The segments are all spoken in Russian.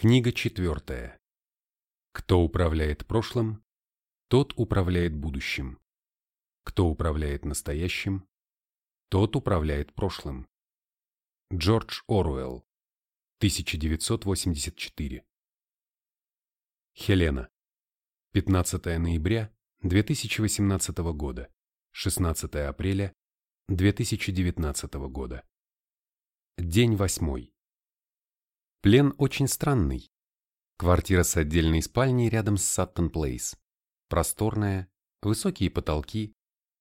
Книга четвертая. Кто управляет прошлым, тот управляет будущим. Кто управляет настоящим, тот управляет прошлым. Джордж Оруэлл, 1984. Хелена. 15 ноября 2018 года. 16 апреля 2019 года. День восьмой. Плен очень странный. Квартира с отдельной спальней рядом с Саттон Плейс. Просторная, высокие потолки.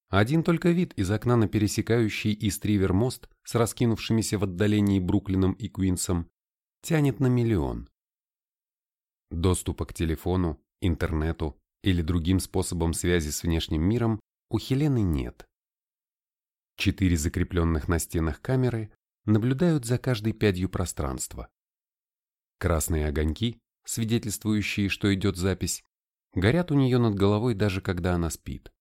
Один только вид из окна на пересекающий Ист-Ривер мост с раскинувшимися в отдалении Бруклином и Квинсом тянет на миллион. Доступа к телефону, интернету или другим способам связи с внешним миром у Хелены нет. Четыре закрепленных на стенах камеры наблюдают за каждой пядью пространства. Красные огоньки, свидетельствующие, что идет запись, горят у нее над головой даже когда она спит.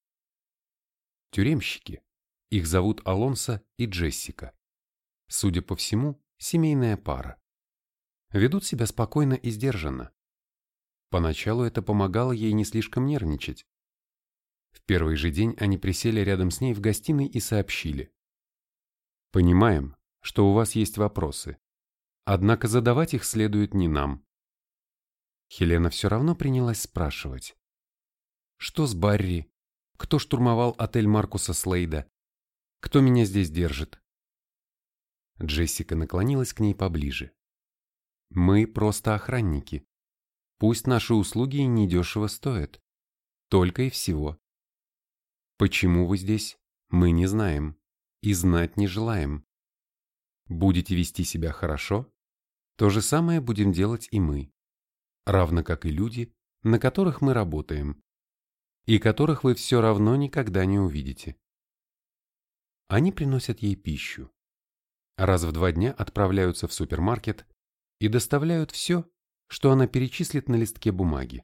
Тюремщики. Их зовут Алонсо и Джессика. Судя по всему, семейная пара. Ведут себя спокойно и сдержанно. Поначалу это помогало ей не слишком нервничать. В первый же день они присели рядом с ней в гостиной и сообщили. «Понимаем, что у вас есть вопросы. Однако задавать их следует не нам. Хелена все равно принялась спрашивать. Что с Барри? Кто штурмовал отель Маркуса Слейда? Кто меня здесь держит? Джессика наклонилась к ней поближе. Мы просто охранники. Пусть наши услуги недешево стоят. Только и всего. Почему вы здесь, мы не знаем и знать не желаем. Будете вести себя хорошо, то же самое будем делать и мы, равно как и люди, на которых мы работаем, и которых вы все равно никогда не увидите. Они приносят ей пищу. Раз в два дня отправляются в супермаркет и доставляют все, что она перечислит на листке бумаги.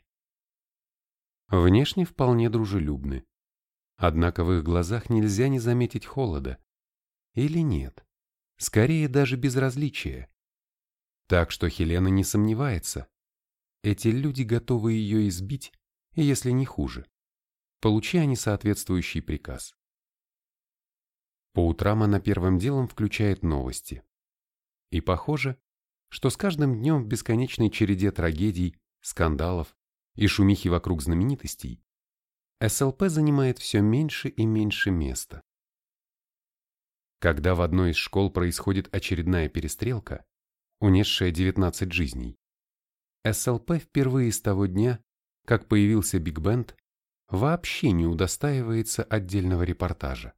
Внешне вполне дружелюбны. Однако в их глазах нельзя не заметить холода. Или нет? Скорее даже безразличия. Так что Хелена не сомневается. Эти люди готовы ее избить, если не хуже. Получи они соответствующий приказ. По утрам она первым делом включает новости. И похоже, что с каждым днем в бесконечной череде трагедий, скандалов и шумихи вокруг знаменитостей СЛП занимает все меньше и меньше места. Когда в одной из школ происходит очередная перестрелка, унесшая 19 жизней. СЛП впервые с того дня, как появился Биг Бенд, вообще не удостаивается отдельного репортажа.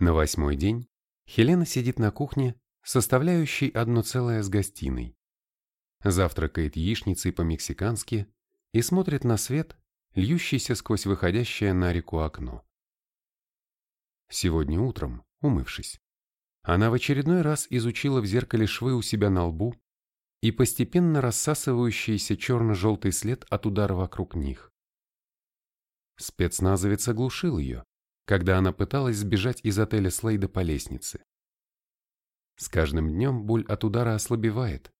На восьмой день Хелена сидит на кухне, составляющей одно целое с гостиной. Завтракает яичницей по-мексикански и смотрит на свет, льющийся сквозь выходящее на реку окно. Сегодня утром, умывшись, она в очередной раз изучила в зеркале швы у себя на лбу и постепенно рассасывающийся черно-желтый след от удара вокруг них. Спецназовец оглушил ее, когда она пыталась сбежать из отеля Слейда по лестнице. С каждым днем боль от удара ослабевает,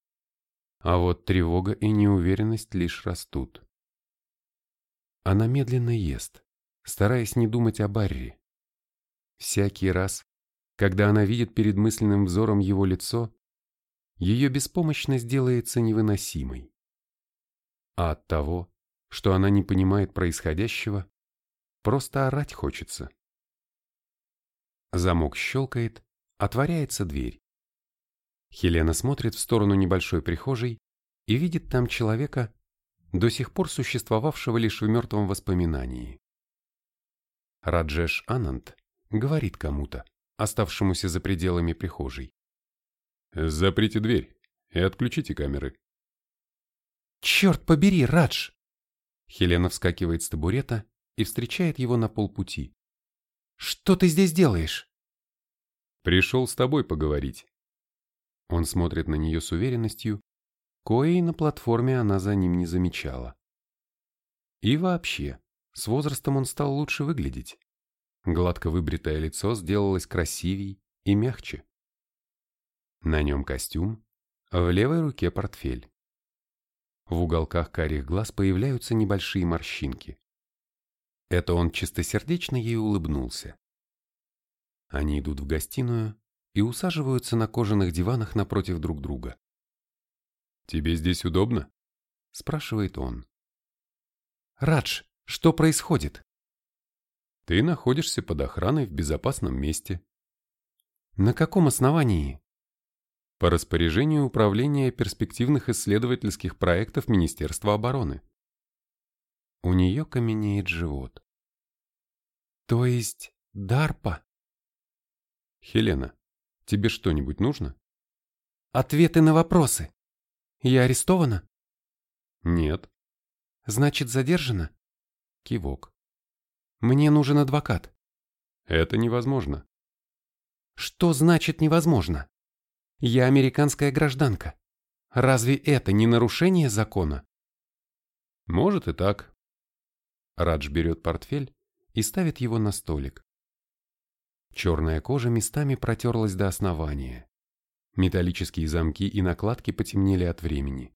а вот тревога и неуверенность лишь растут. Она медленно ест, стараясь не думать о Барри. Всякий раз, когда она видит перед мысленным взором его лицо, ее беспомощность делается невыносимой. А от того, что она не понимает происходящего, просто орать хочется. Замок щелкает, отворяется дверь. Хелена смотрит в сторону небольшой прихожей и видит там человека, до сих пор существовавшего лишь в мертвом воспоминании. Раджеш Ананд говорит кому-то оставшемуся за пределами прихожей. «Заприте дверь и отключите камеры». «Черт побери, Радж!» Хелена вскакивает с табурета и встречает его на полпути. «Что ты здесь делаешь?» «Пришел с тобой поговорить». Он смотрит на нее с уверенностью, коей на платформе она за ним не замечала. И вообще, с возрастом он стал лучше выглядеть. Гладко выбритое лицо сделалось красивей и мягче. На нем костюм, В левой руке портфель. В уголках карих глаз появляются небольшие морщинки. Это он чистосердечно ей улыбнулся. Они идут в гостиную и усаживаются на кожаных диванах напротив друг друга. «Тебе здесь удобно?» – спрашивает он. «Радж, что происходит?» «Ты находишься под охраной в безопасном месте». «На каком основании?» по распоряжению Управления перспективных исследовательских проектов Министерства обороны. У нее каменеет живот. То есть Дарпа? Хелена, тебе что-нибудь нужно? Ответы на вопросы. Я арестована? Нет. Значит, задержана? Кивок. Мне нужен адвокат. Это невозможно. Что значит невозможно? Я американская гражданка. Разве это не нарушение закона? Может и так. Радж берет портфель и ставит его на столик. Черная кожа местами протерлась до основания. Металлические замки и накладки потемнели от времени.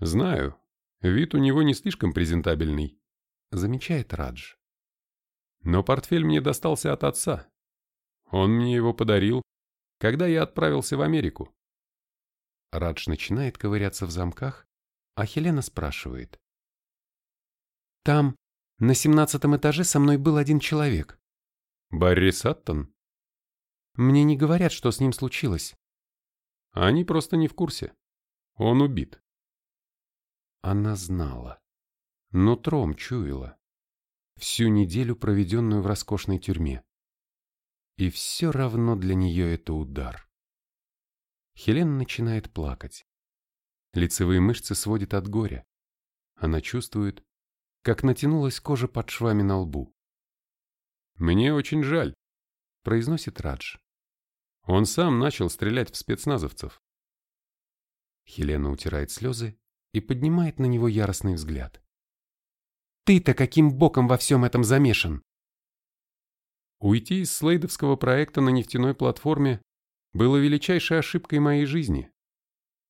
«Знаю, вид у него не слишком презентабельный», — замечает Радж. «Но портфель мне достался от отца. Он мне его подарил, когда я отправился в Америку. Радж начинает ковыряться в замках, а Хелена спрашивает. Там, на семнадцатом этаже, со мной был один человек. Барри Саттон? Мне не говорят, что с ним случилось. Они просто не в курсе. Он убит. Она знала. Нутром чуяла. Всю неделю, проведенную в роскошной тюрьме. И все равно для нее это удар. Хелен начинает плакать. Лицевые мышцы сводит от горя. Она чувствует, как натянулась кожа под швами на лбу. «Мне очень жаль», — произносит Радж. Он сам начал стрелять в спецназовцев. Хелена утирает слезы и поднимает на него яростный взгляд. «Ты-то каким боком во всем этом замешан?» Уйти из слейдовского проекта на нефтяной платформе было величайшей ошибкой моей жизни.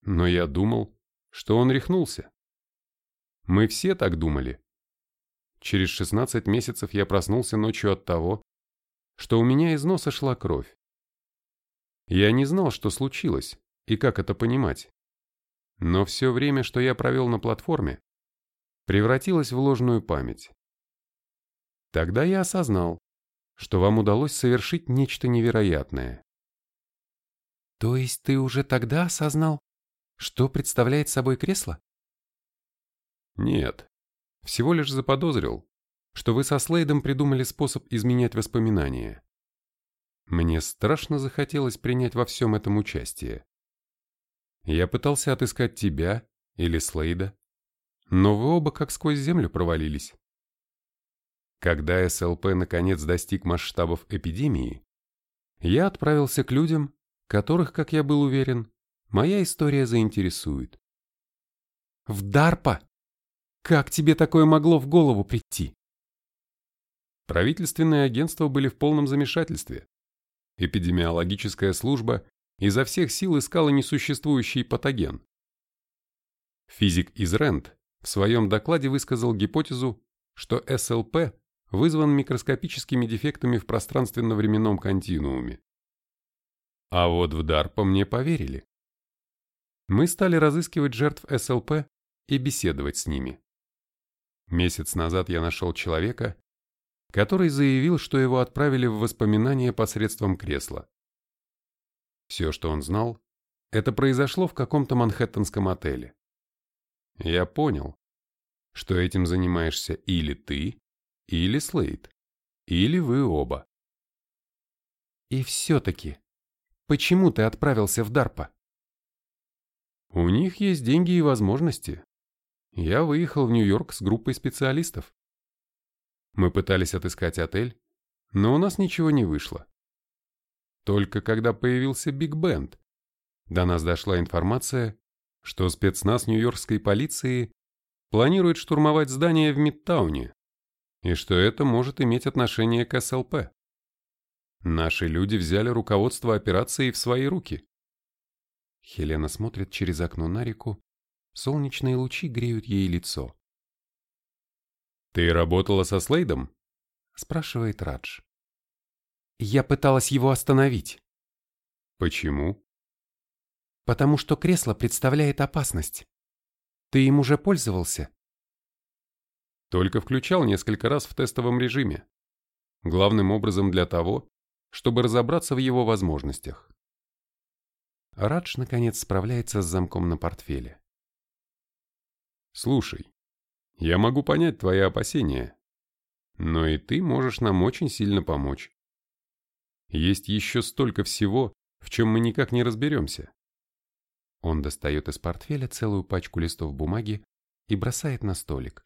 Но я думал, что он рехнулся. Мы все так думали. Через 16 месяцев я проснулся ночью от того, что у меня из носа шла кровь. Я не знал, что случилось и как это понимать. Но все время, что я провел на платформе, превратилось в ложную память. Тогда я осознал, что вам удалось совершить нечто невероятное. То есть ты уже тогда осознал, что представляет собой кресло? Нет, всего лишь заподозрил, что вы со Слейдом придумали способ изменять воспоминания. Мне страшно захотелось принять во всем этом участие. Я пытался отыскать тебя или Слейда, но вы оба как сквозь землю провалились. Когда СЛП наконец достиг масштабов эпидемии, я отправился к людям, которых, как я был уверен, моя история заинтересует. В Дарпа? Как тебе такое могло в голову прийти? Правительственные агентства были в полном замешательстве. Эпидемиологическая служба изо всех сил искала несуществующий патоген. Физик из РЕНД в своем докладе высказал гипотезу, что СЛП вызван микроскопическими дефектами в пространственно-временном континууме. А вот в DARPA мне поверили. Мы стали разыскивать жертв СЛП и беседовать с ними. Месяц назад я нашел человека, который заявил, что его отправили в воспоминания посредством кресла. Все, что он знал, это произошло в каком-то манхэттенском отеле. Я понял, что этим занимаешься или ты, или Слейд. Или вы оба. И все-таки, почему ты отправился в Дарпа? У них есть деньги и возможности. Я выехал в Нью-Йорк с группой специалистов. Мы пытались отыскать отель, но у нас ничего не вышло. Только когда появился Биг Бенд, до нас дошла информация, что спецназ нью-йоркской полиции планирует штурмовать здание в Мидтауне, и что это может иметь отношение к СЛП. Наши люди взяли руководство операцией в свои руки. Хелена смотрит через окно на реку, солнечные лучи греют ей лицо. «Ты работала со Слейдом?» – спрашивает Радж. «Я пыталась его остановить». «Почему?» «Потому что кресло представляет опасность. Ты им уже пользовался?» Только включал несколько раз в тестовом режиме. Главным образом для того, чтобы разобраться в его возможностях. Радж, наконец, справляется с замком на портфеле. «Слушай, я могу понять твои опасения, но и ты можешь нам очень сильно помочь. Есть еще столько всего, в чем мы никак не разберемся». Он достает из портфеля целую пачку листов бумаги и бросает на столик.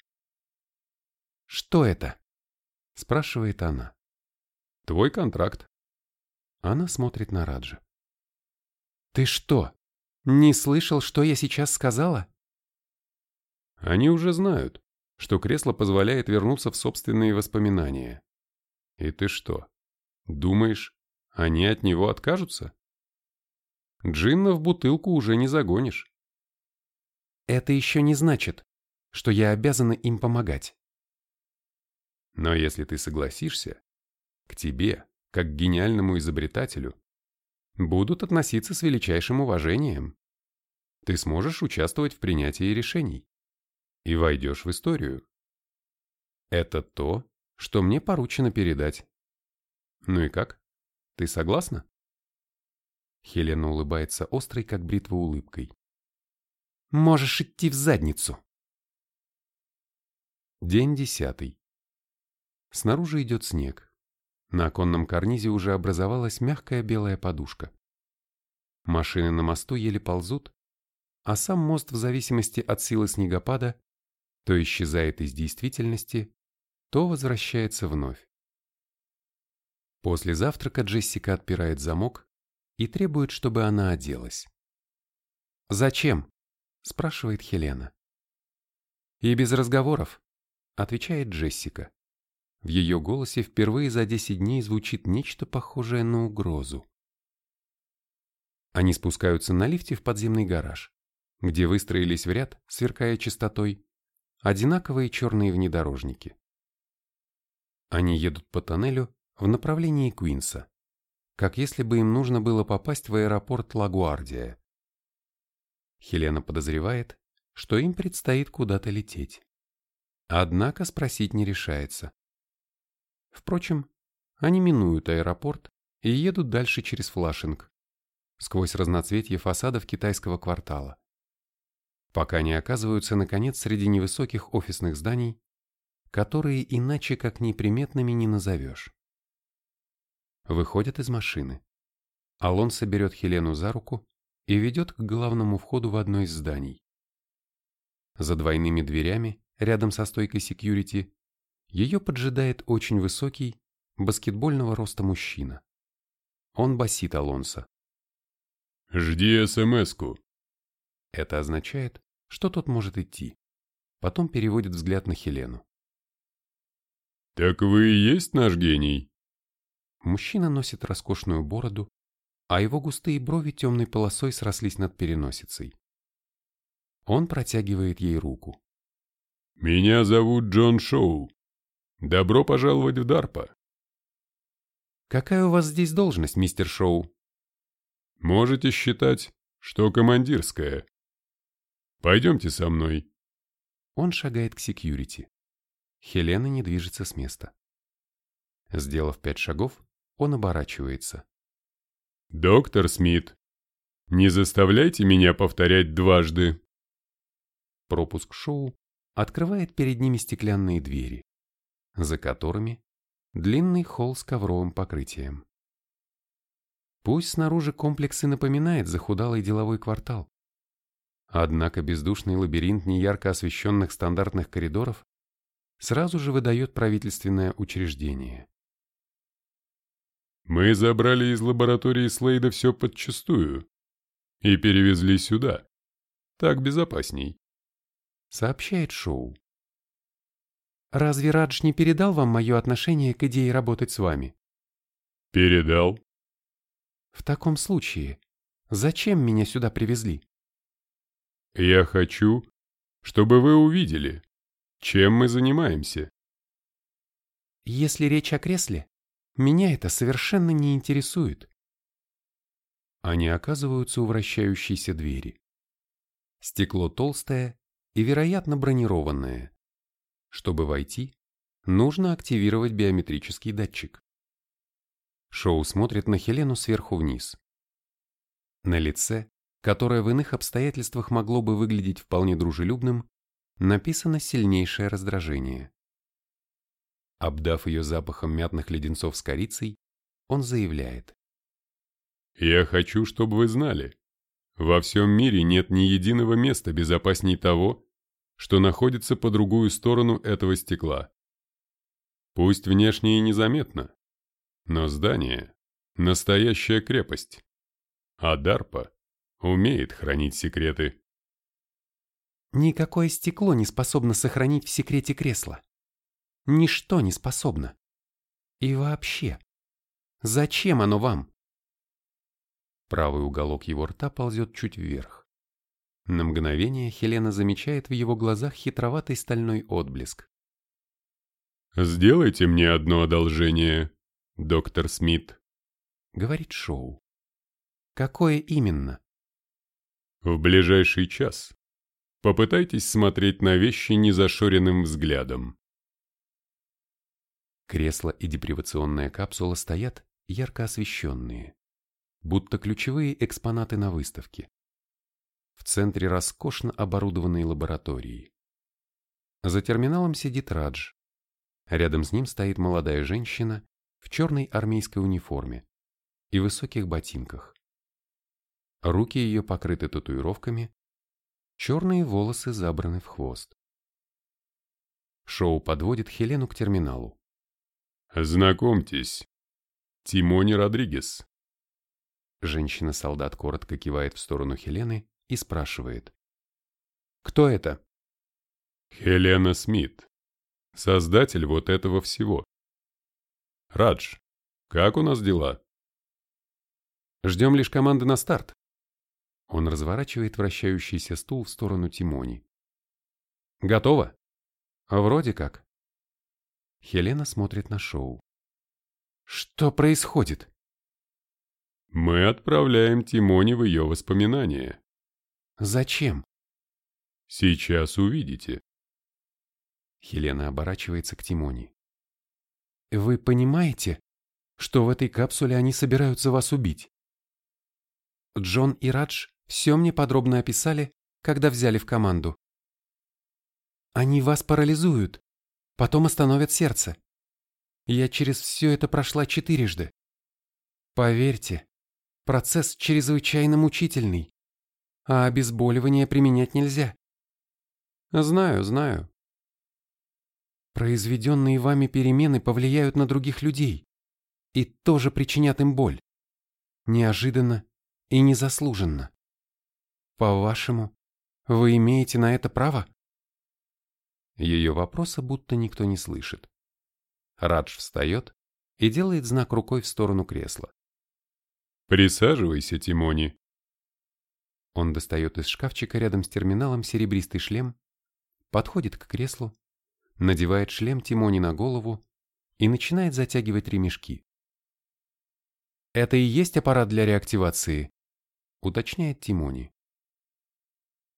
«Что это?» – спрашивает она. «Твой контракт». Она смотрит на Раджа. «Ты что, не слышал, что я сейчас сказала?» Они уже знают, что кресло позволяет вернуться в собственные воспоминания. И ты что, думаешь, они от него откажутся? Джинна в бутылку уже не загонишь. Это еще не значит, что я обязана им помогать. Но если ты согласишься, к тебе, как к гениальному изобретателю, будут относиться с величайшим уважением. Ты сможешь участвовать в принятии решений и войдешь в историю. Это то, что мне поручено передать. Ну и как? Ты согласна? Хелена улыбается острой, как бритва улыбкой. Можешь идти в задницу. День десятый. Снаружи идет снег. На оконном карнизе уже образовалась мягкая белая подушка. Машины на мосту еле ползут, а сам мост в зависимости от силы снегопада то исчезает из действительности, то возвращается вновь. После завтрака Джессика отпирает замок и требует, чтобы она оделась. «Зачем?» – спрашивает Хелена. «И без разговоров», – отвечает Джессика. В ее голосе впервые за 10 дней звучит нечто похожее на угрозу. Они спускаются на лифте в подземный гараж, где выстроились в ряд, сверкая чистотой, одинаковые черные внедорожники. Они едут по тоннелю в направлении Куинса, как если бы им нужно было попасть в аэропорт Лагуардия. Хелена подозревает, что им предстоит куда-то лететь. Однако спросить не решается. Впрочем, они минуют аэропорт и едут дальше через Флашинг, сквозь разноцветье фасадов китайского квартала, пока не оказываются, наконец, среди невысоких офисных зданий, которые иначе как неприметными не назовешь. Выходят из машины. Алонсо берет Хелену за руку и ведет к главному входу в одно из зданий. За двойными дверями, рядом со стойкой секьюрити, ее поджидает очень высокий, баскетбольного роста мужчина. Он басит Алонса. «Жди СМС-ку». Это означает, что тот может идти. Потом переводит взгляд на Хелену. «Так вы и есть наш гений?» Мужчина носит роскошную бороду, а его густые брови темной полосой срослись над переносицей. Он протягивает ей руку. «Меня зовут Джон Шоу. Добро пожаловать в Дарпа. Какая у вас здесь должность, мистер Шоу? Можете считать, что командирская. Пойдемте со мной. Он шагает к секьюрити. Хелена не движется с места. Сделав пять шагов, он оборачивается. «Доктор Смит, не заставляйте меня повторять дважды!» Пропуск шоу открывает перед ними стеклянные двери за которыми длинный холл с ковровым покрытием. Пусть снаружи комплекс и напоминает захудалый деловой квартал, однако бездушный лабиринт неярко освещенных стандартных коридоров сразу же выдает правительственное учреждение. «Мы забрали из лаборатории Слейда все подчистую и перевезли сюда. Так безопасней», — сообщает Шоу. Разве Радж не передал вам мое отношение к идее работать с вами? Передал. В таком случае, Зачем меня сюда привезли? Я хочу, чтобы вы увидели, чем мы занимаемся. Если речь о кресле, меня это совершенно не интересует. Они оказываются у вращающейся двери. Стекло толстое и, вероятно, бронированное. Чтобы войти, нужно активировать биометрический датчик. Шоу смотрит на Хелену сверху вниз. На лице, которое в иных обстоятельствах могло бы выглядеть вполне дружелюбным, написано сильнейшее раздражение. Обдав ее запахом мятных леденцов с корицей, он заявляет. «Я хочу, чтобы вы знали, во всем мире нет ни единого места безопасней того, что находится по другую сторону этого стекла. Пусть внешне и незаметно, но здание – настоящая крепость, а Дарпа умеет хранить секреты. Никакое стекло не способно сохранить в секрете кресла. Ничто не способно. И вообще, зачем оно вам? Правый уголок его рта ползет чуть вверх. На мгновение Хелена замечает в его глазах хитроватый стальной отблеск. «Сделайте мне одно одолжение, доктор Смит», — говорит Шоу. «Какое именно?» «В ближайший час попытайтесь смотреть на вещи незашоренным взглядом. Кресло и депривационная капсула стоят, ярко освещенные, будто ключевые экспонаты на выставке. В центре роскошно оборудованной лаборатории. За терминалом сидит Радж. Рядом с ним стоит молодая женщина в черной армейской униформе и высоких ботинках. Руки ее покрыты татуировками, черные волосы забраны в хвост. Шоу подводит Хелену к терминалу. Знакомьтесь, Тимони Родригес. Женщина-солдат коротко кивает в сторону Хелены и спрашивает. «Кто это?» «Хелена Смит, создатель вот этого всего. Радж, как у нас дела?» «Ждем лишь команды на старт». Он разворачивает вращающийся стул в сторону Тимони. «Готово?» «Вроде как». Хелена смотрит на шоу. Что происходит? Мы отправляем Тимони в ее воспоминания. Зачем? Сейчас увидите. Хелена оборачивается к Тимони. Вы понимаете, что в этой капсуле они собираются вас убить? Джон и Радж все мне подробно описали, когда взяли в команду. Они вас парализуют, потом остановят сердце. Я через все это прошла четырежды. Поверьте, процесс чрезвычайно мучительный, а обезболивание применять нельзя. Знаю, знаю. Произведенные вами перемены повлияют на других людей и тоже причинят им боль. Неожиданно и незаслуженно. По-вашему, вы имеете на это право? Ее вопроса будто никто не слышит. Радж встает и делает знак рукой в сторону кресла. «Присаживайся, Тимони». Он достает из шкафчика рядом с терминалом серебристый шлем, подходит к креслу, надевает шлем Тимони на голову и начинает затягивать ремешки. «Это и есть аппарат для реактивации», — уточняет Тимони.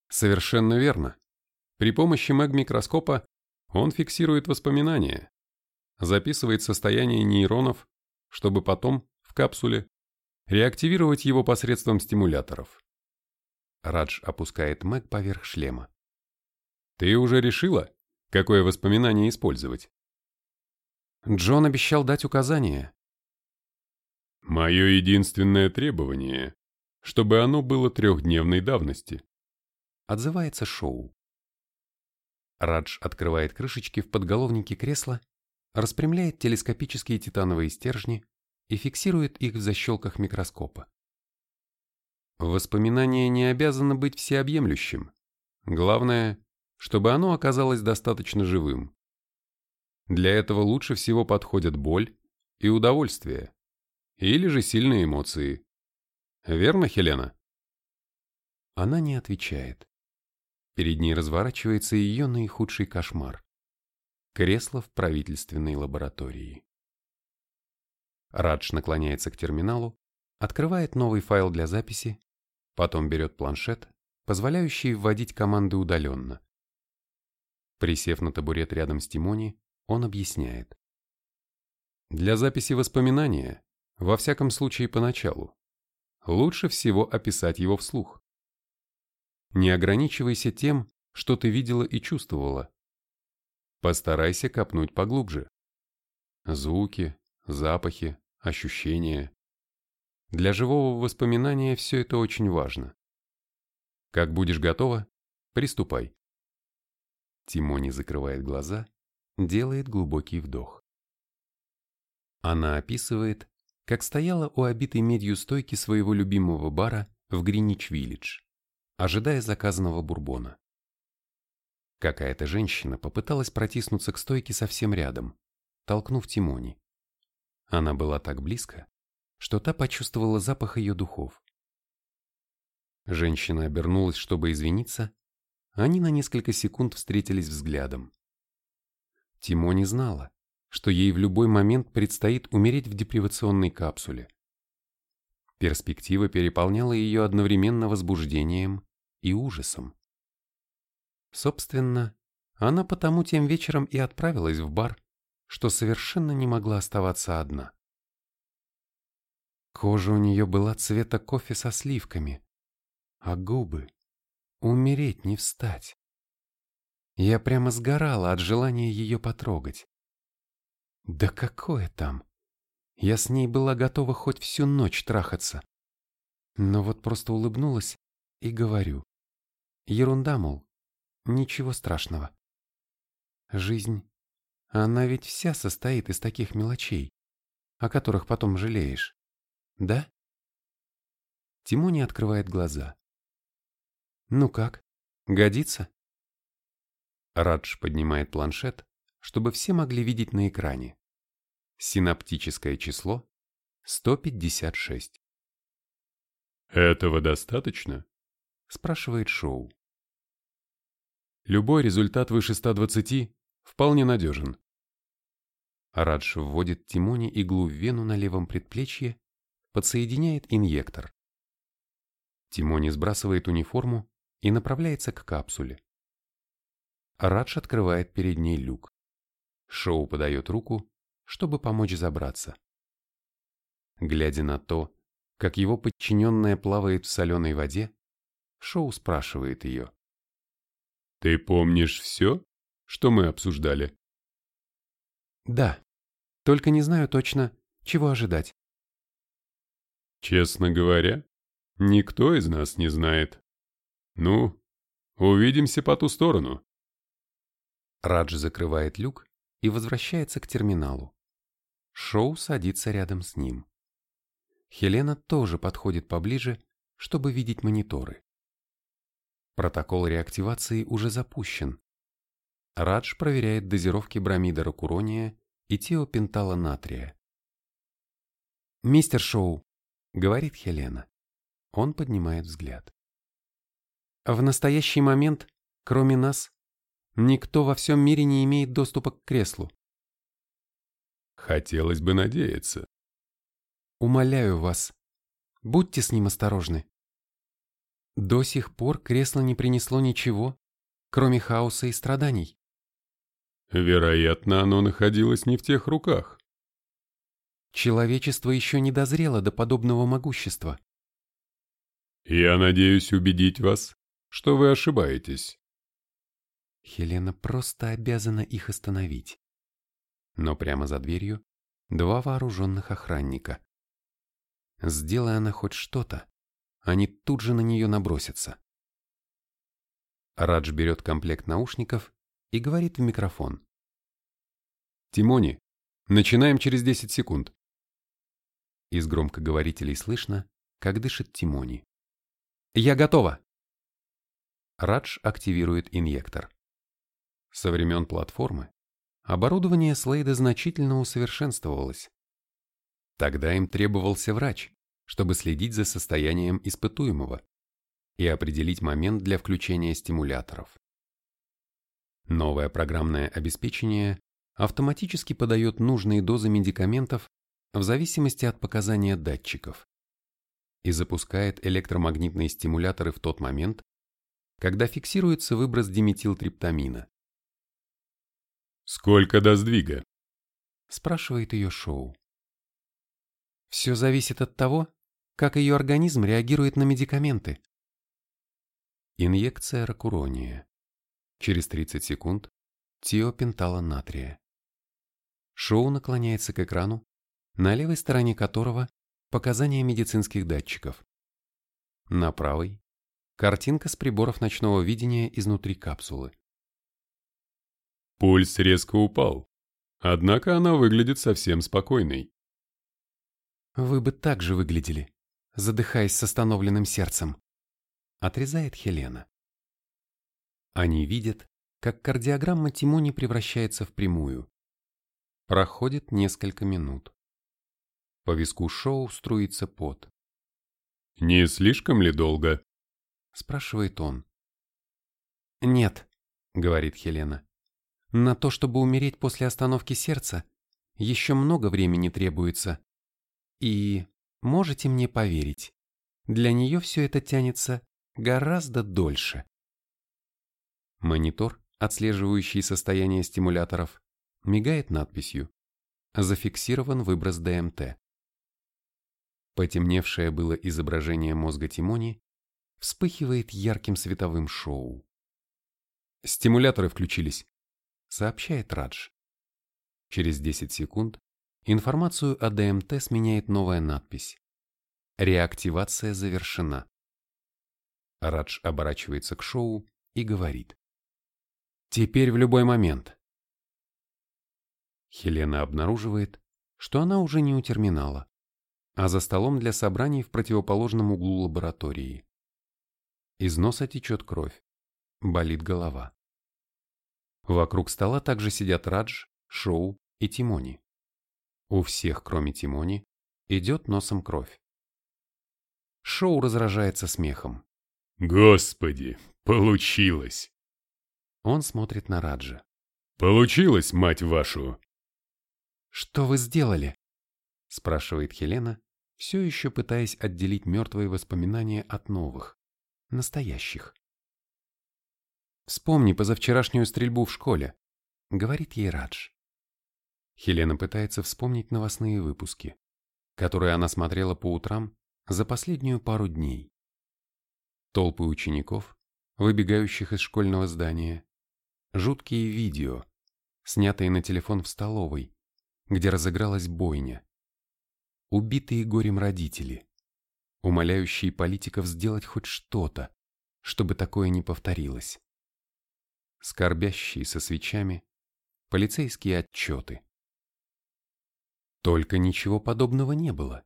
«Совершенно верно. При помощи мэг-микроскопа он фиксирует воспоминания, записывает состояние нейронов, чтобы потом, в капсуле, реактивировать его посредством стимуляторов. Радж опускает мэг поверх шлема. «Ты уже решила, какое воспоминание использовать?» Джон обещал дать указания. «Мое единственное требование, чтобы оно было трехдневной давности», отзывается Шоу. Радж открывает крышечки в подголовнике кресла, распрямляет телескопические титановые стержни и фиксирует их в защелках микроскопа. Воспоминание не обязано быть всеобъемлющим. Главное, чтобы оно оказалось достаточно живым. Для этого лучше всего подходят боль и удовольствие, или же сильные эмоции. Верно, Хелена? Она не отвечает. Перед ней разворачивается ее наихудший кошмар. Кресло в правительственной лаборатории. Радж наклоняется к терминалу, открывает новый файл для записи, потом берет планшет, позволяющий вводить команды удаленно. Присев на табурет рядом с Тимони, он объясняет. Для записи воспоминания, во всяком случае поначалу, лучше всего описать его вслух. Не ограничивайся тем, что ты видела и чувствовала. Постарайся копнуть поглубже. Звуки, запахи, ощущения. Для живого воспоминания все это очень важно. Как будешь готова, приступай. Тимони закрывает глаза, делает глубокий вдох. Она описывает, как стояла у обитой медью стойки своего любимого бара в Гринич-Виллидж ожидая заказанного бурбона. Какая-то женщина попыталась протиснуться к стойке совсем рядом, толкнув Тимони. Она была так близко, что та почувствовала запах ее духов. Женщина обернулась, чтобы извиниться, они на несколько секунд встретились взглядом. Тимони знала, что ей в любой момент предстоит умереть в депривационной капсуле. Перспектива переполняла ее одновременно возбуждением и ужасом. Собственно, она потому тем вечером и отправилась в бар, что совершенно не могла оставаться одна. Кожа у нее была цвета кофе со сливками, а губы — умереть не встать. Я прямо сгорала от желания ее потрогать. Да какое там! Я с ней была готова хоть всю ночь трахаться. Но вот просто улыбнулась и говорю. Ерунда, мол. Ничего страшного. Жизнь, она ведь вся состоит из таких мелочей, о которых потом жалеешь. Да? Тимони открывает глаза. Ну как, годится? Радж поднимает планшет, чтобы все могли видеть на экране. Синаптическое число 156. «Этого достаточно?» – спрашивает Шоу. Любой результат выше 120 вполне надежен. Радж вводит Тимони иглу в вену на левом предплечье, подсоединяет инъектор. Тимони сбрасывает униформу и направляется к капсуле. Радж открывает перед ней люк. Шоу подает руку чтобы помочь забраться. Глядя на то, как его подчиненная плавает в соленой воде, Шоу спрашивает ее. «Ты помнишь все, что мы обсуждали?» «Да, только не знаю точно, чего ожидать». «Честно говоря, никто из нас не знает. Ну, увидимся по ту сторону». Радж закрывает люк и возвращается к терминалу. Шоу садится рядом с ним. Хелена тоже подходит поближе, чтобы видеть мониторы. Протокол реактивации уже запущен. Радж проверяет дозировки бромида ракурония и тиопентала натрия. «Мистер Шоу», — говорит Хелена. Он поднимает взгляд. «В настоящий момент, кроме нас, Никто во всем мире не имеет доступа к креслу. Хотелось бы надеяться. Умоляю вас, будьте с ним осторожны. До сих пор кресло не принесло ничего, кроме хаоса и страданий. Вероятно, оно находилось не в тех руках. Человечество еще не дозрело до подобного могущества. Я надеюсь убедить вас, что вы ошибаетесь. Хелена просто обязана их остановить. Но прямо за дверью два вооруженных охранника. Сделая она хоть что-то, они тут же на нее набросятся. Радж берет комплект наушников и говорит в микрофон. «Тимони, начинаем через 10 секунд». Из громкоговорителей слышно, как дышит Тимони. «Я готова!» Радж активирует инъектор. Со времен платформы оборудование Слейда значительно усовершенствовалось. Тогда им требовался врач, чтобы следить за состоянием испытуемого. и определить момент для включения стимуляторов. Новое программное обеспечение автоматически подает нужные дозы медикаментов в зависимости от показания датчиков и запускает электромагнитные стимуляторы в тот момент, когда фиксируется выброс диметилтриптамина. «Сколько до сдвига?» – спрашивает ее Шоу. Все зависит от того, как ее организм реагирует на медикаменты. Инъекция ракурония. Через 30 секунд тиопентала натрия. Шоу наклоняется к экрану, на левой стороне которого показания медицинских датчиков. На правой – картинка с приборов ночного видения изнутри капсулы. Пульс резко упал, однако она выглядит совсем спокойной. Вы бы так же выглядели, задыхаясь с остановленным сердцем. Отрезает Хелена. Они видят, как кардиограмма Тимони превращается в прямую. Проходит несколько минут. По виску шоу струится пот. «Не слишком ли долго?» – спрашивает он. «Нет», – говорит Хелена. «На то, чтобы умереть после остановки сердца, еще много времени требуется. И можете мне поверить, для нее все это тянется гораздо дольше. Монитор, отслеживающий состояние стимуляторов, мигает надписью «Зафиксирован выброс ДМТ». Потемневшее было изображение мозга Тимони вспыхивает ярким световым шоу. «Стимуляторы включились», — сообщает Радж. Через 10 секунд Информацию о ДМТ сменяет новая надпись. Реактивация завершена. Радж оборачивается к шоу и говорит. Теперь в любой момент. Хелена обнаруживает, что она уже не у терминала, а за столом для собраний в противоположном углу лаборатории. Из носа течет кровь. Болит голова. Вокруг стола также сидят Радж, Шоу и Тимони. У всех, кроме Тимони, идет носом кровь. Шоу разражается смехом. «Господи, получилось!» Он смотрит на Раджа. «Получилось, мать вашу!» «Что вы сделали?» спрашивает Хелена, все еще пытаясь отделить мертвые воспоминания от новых, настоящих. «Вспомни позавчерашнюю стрельбу в школе», — говорит ей Радж. Хелена пытается вспомнить новостные выпуски, которые она смотрела по утрам за последнюю пару дней. Толпы учеников, выбегающих из школьного здания, жуткие видео, снятые на телефон в столовой, где разыгралась бойня, убитые горем родители, умоляющие политиков сделать хоть что-то, чтобы такое не повторилось, скорбящие со свечами, полицейские отчеты. Только ничего подобного не было.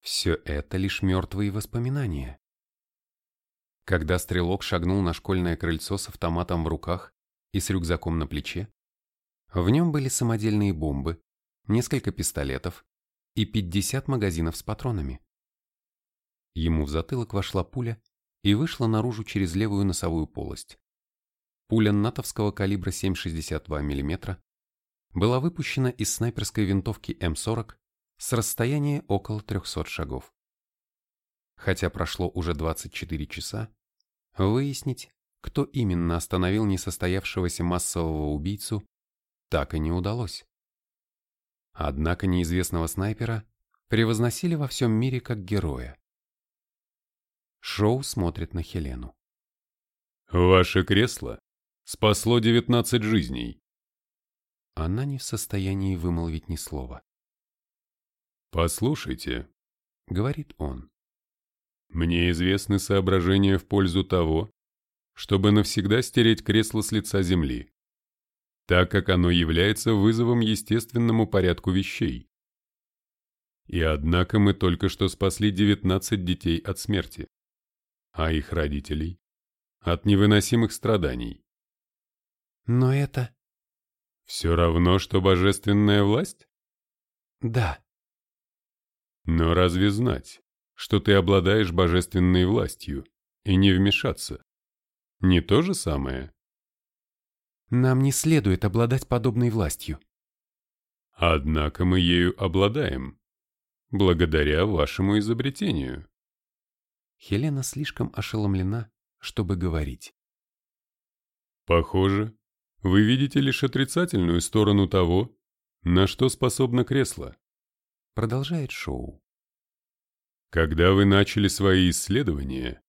Все это лишь мертвые воспоминания. Когда стрелок шагнул на школьное крыльцо с автоматом в руках и с рюкзаком на плече, в нем были самодельные бомбы, несколько пистолетов и 50 магазинов с патронами. Ему в затылок вошла пуля и вышла наружу через левую носовую полость. Пуля натовского калибра 7,62 мм была выпущена из снайперской винтовки М40 с расстояния около 300 шагов. Хотя прошло уже 24 часа, выяснить, кто именно остановил несостоявшегося массового убийцу, так и не удалось. Однако неизвестного снайпера превозносили во всем мире как героя. Шоу смотрит на Хелену. «Ваше кресло спасло 19 жизней. Она не в состоянии вымолвить ни слова. «Послушайте», — говорит он, — «мне известны соображения в пользу того, чтобы навсегда стереть кресло с лица земли, так как оно является вызовом естественному порядку вещей. И однако мы только что спасли 19 детей от смерти, а их родителей — от невыносимых страданий. Но это все равно, что божественная власть? Да. Но разве знать, что ты обладаешь божественной властью, и не вмешаться. Не то же самое? Нам не следует обладать подобной властью. Однако мы ею обладаем, благодаря вашему изобретению. Хелена слишком ошеломлена, чтобы говорить. Похоже, вы видите лишь отрицательную сторону того, на что способно кресло. Продолжает шоу. Когда вы начали свои исследования,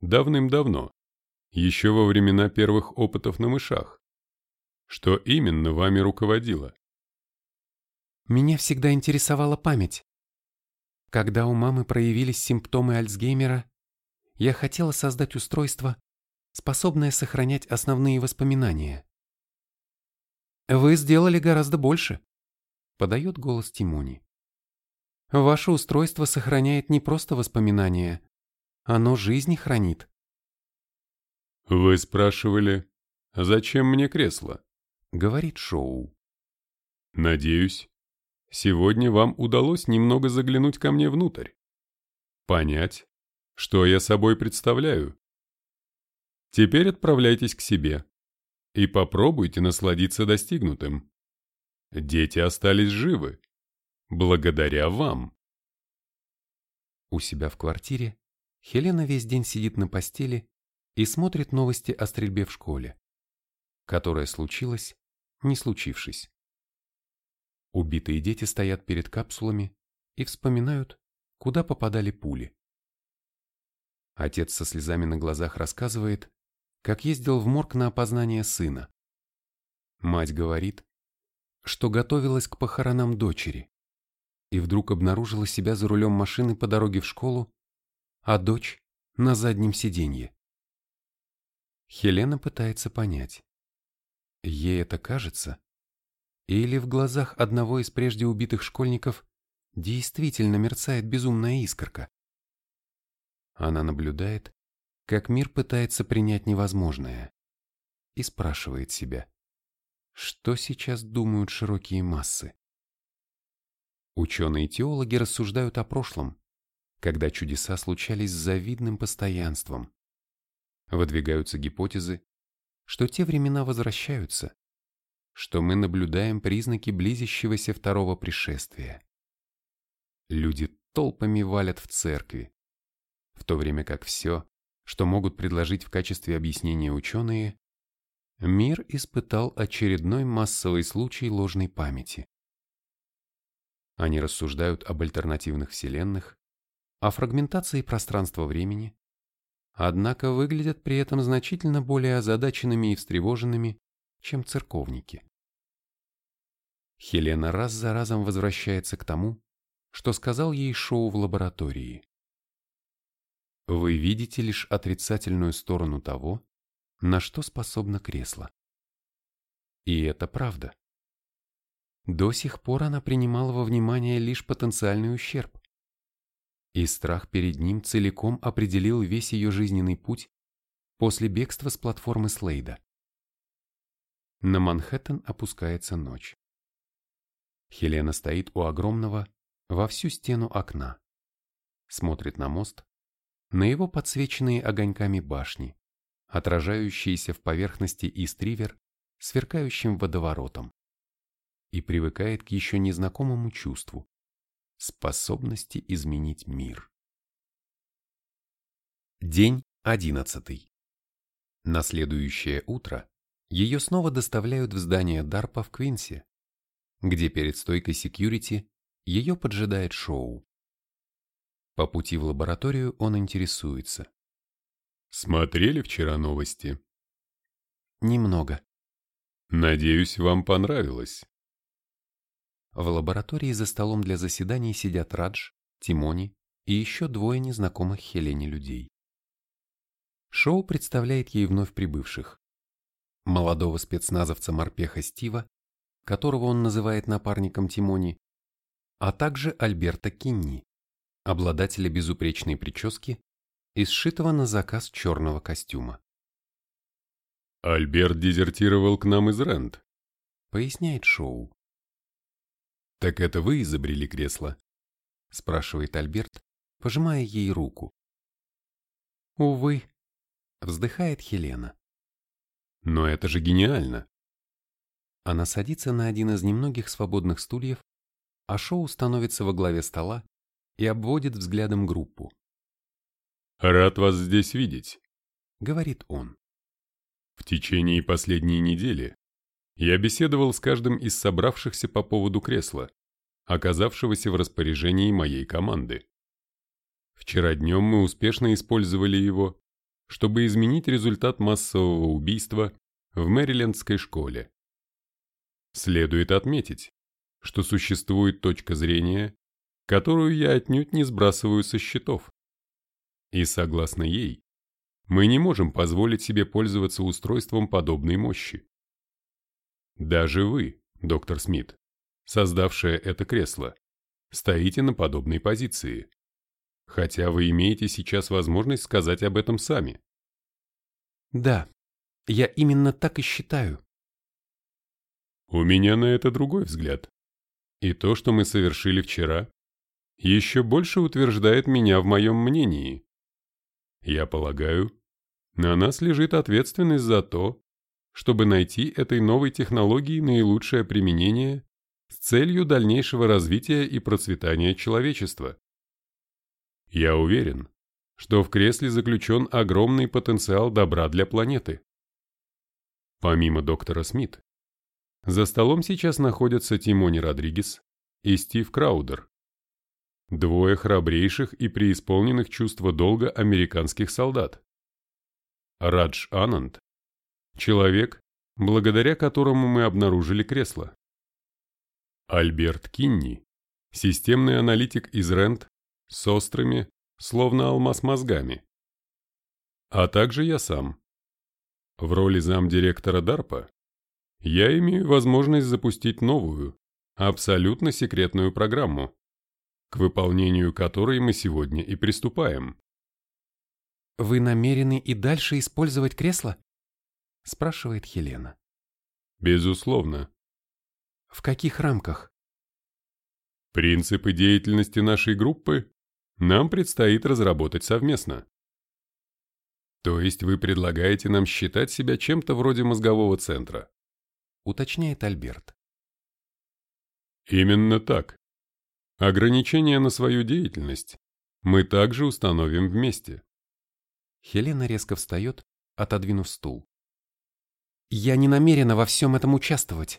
давным-давно, еще во времена первых опытов на мышах, что именно вами руководило? Меня всегда интересовала память. Когда у мамы проявились симптомы Альцгеймера, я хотела создать устройство, способное сохранять основные воспоминания. «Вы сделали гораздо больше», — подает голос Тимони. «Ваше устройство сохраняет не просто воспоминания, оно жизни хранит». «Вы спрашивали, зачем мне кресло?» — говорит Шоу. «Надеюсь, сегодня вам удалось немного заглянуть ко мне внутрь, понять, что я собой представляю. Теперь отправляйтесь к себе и попробуйте насладиться достигнутым. Дети остались живы. Благодаря вам. У себя в квартире Хелена весь день сидит на постели и смотрит новости о стрельбе в школе, которая случилась, не случившись. Убитые дети стоят перед капсулами и вспоминают, куда попадали пули. Отец со слезами на глазах рассказывает, как ездил в морг на опознание сына. Мать говорит, что готовилась к похоронам дочери и вдруг обнаружила себя за рулем машины по дороге в школу, а дочь на заднем сиденье. Хелена пытается понять, ей это кажется, или в глазах одного из прежде убитых школьников действительно мерцает безумная искорка. Она наблюдает, как мир пытается принять невозможное, и спрашивает себя, что сейчас думают широкие массы. Ученые-теологи рассуждают о прошлом, когда чудеса случались с завидным постоянством. Выдвигаются гипотезы, что те времена возвращаются, что мы наблюдаем признаки близящегося второго пришествия. Люди толпами валят в церкви, в то время как все, что могут предложить в качестве объяснения ученые, мир испытал очередной массовый случай ложной памяти. Они рассуждают об альтернативных вселенных, о фрагментации пространства-времени, однако выглядят при этом значительно более озадаченными и встревоженными, чем церковники. Хелена раз за разом возвращается к тому, что сказал ей Шоу в лаборатории. Вы видите лишь отрицательную сторону того, на что способно кресло. И это правда. До сих пор она принимала во внимание лишь потенциальный ущерб. И страх перед ним целиком определил весь ее жизненный путь после бегства с платформы Слейда. На Манхэттен опускается ночь. Хелена стоит у огромного, во всю стену окна. Смотрит на мост, на его подсвеченные огоньками башни, отражающиеся в поверхности Истривер сверкающим водоворотом, и привыкает к еще незнакомому чувству – способности изменить мир. День одиннадцатый. На следующее утро ее снова доставляют в здание Дарпа в Квинсе, где перед стойкой секьюрити ее поджидает шоу. По пути в лабораторию он интересуется. Смотрели вчера новости? Немного. Надеюсь, вам понравилось. В лаборатории за столом для заседаний сидят Радж, Тимони и еще двое незнакомых Хелене людей. Шоу представляет ей вновь прибывших. Молодого спецназовца Морпеха Стива, которого он называет напарником Тимони, а также Альберта Кинни, обладателя безупречной прически и сшитого на заказ черного костюма. «Альберт дезертировал к нам из Рент», — поясняет Шоу. «Так это вы изобрели кресло?» — спрашивает Альберт, пожимая ей руку. «Увы», Вздыхает Хелена. Но это же гениально. Она садится на один из немногих свободных стульев, а Шоу становится во главе стола и обводит взглядом группу. «Рад вас здесь видеть», — говорит он. В течение последней недели я беседовал с каждым из собравшихся по поводу кресла, оказавшегося в распоряжении моей команды. Вчера днем мы успешно использовали его, чтобы изменить результат массового убийства в Мэрилендской школе. Следует отметить, что существует точка зрения, которую я отнюдь не сбрасываю со счетов. И согласно ей, мы не можем позволить себе пользоваться устройством подобной мощи. Даже вы, доктор Смит, создавшая это кресло, стоите на подобной позиции. Хотя вы имеете сейчас возможность сказать об этом сами. Да, я именно так и считаю. У меня на это другой взгляд. И то, что мы совершили вчера, еще больше утверждает меня в моем мнении. Я полагаю, на нас лежит ответственность за то, чтобы найти этой новой технологии наилучшее применение с целью дальнейшего развития и процветания человечества. Я уверен, что в кресле заключен огромный потенциал добра для планеты. Помимо доктора Смит, за столом сейчас находятся Тимони Родригес и Стив Краудер, двое храбрейших и преисполненных чувства долга американских солдат. Радж Ананд – человек, благодаря которому мы обнаружили кресло. Альберт Кинни – системный аналитик из Рент с острыми, словно алмаз мозгами. А также я сам. В роли замдиректора DARPA я имею возможность запустить новую, абсолютно секретную программу, к выполнению которой мы сегодня и приступаем. «Вы намерены и дальше использовать кресло?» – спрашивает Хелена. «Безусловно». «В каких рамках?» Принципы деятельности нашей группы нам предстоит разработать совместно. То есть вы предлагаете нам считать себя чем-то вроде мозгового центра? Уточняет Альберт. Именно так. Ограничения на свою деятельность мы также установим вместе. Хелена резко встает, отодвинув стул. «Я не намерена во всем этом участвовать!»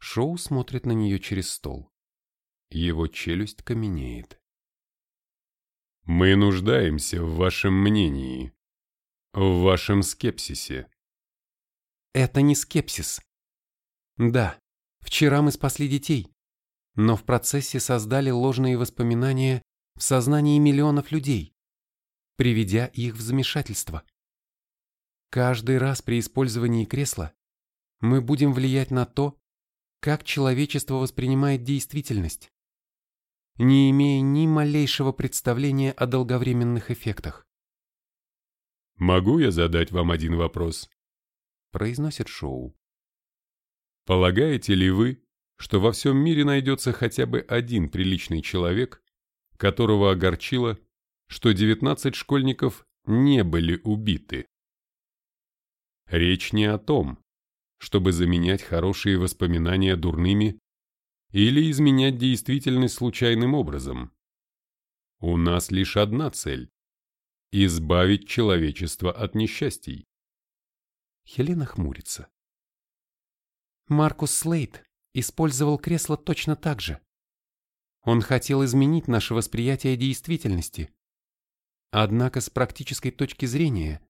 Шоу смотрит на нее через стол. Его челюсть каменеет. «Мы нуждаемся в вашем мнении, в вашем скепсисе». «Это не скепсис. Да, вчера мы спасли детей, но в процессе создали ложные воспоминания в сознании миллионов людей, приведя их в замешательство. Каждый раз при использовании кресла мы будем влиять на то, как человечество воспринимает действительность не имея ни малейшего представления о долговременных эффектах. «Могу я задать вам один вопрос?» – произносит Шоу. «Полагаете ли вы, что во всем мире найдется хотя бы один приличный человек, которого огорчило, что 19 школьников не были убиты?» Речь не о том, чтобы заменять хорошие воспоминания дурными или изменять действительность случайным образом. У нас лишь одна цель – избавить человечество от несчастий. Хелена хмурится. Маркус Слейт использовал кресло точно так же. Он хотел изменить наше восприятие действительности. Однако с практической точки зрения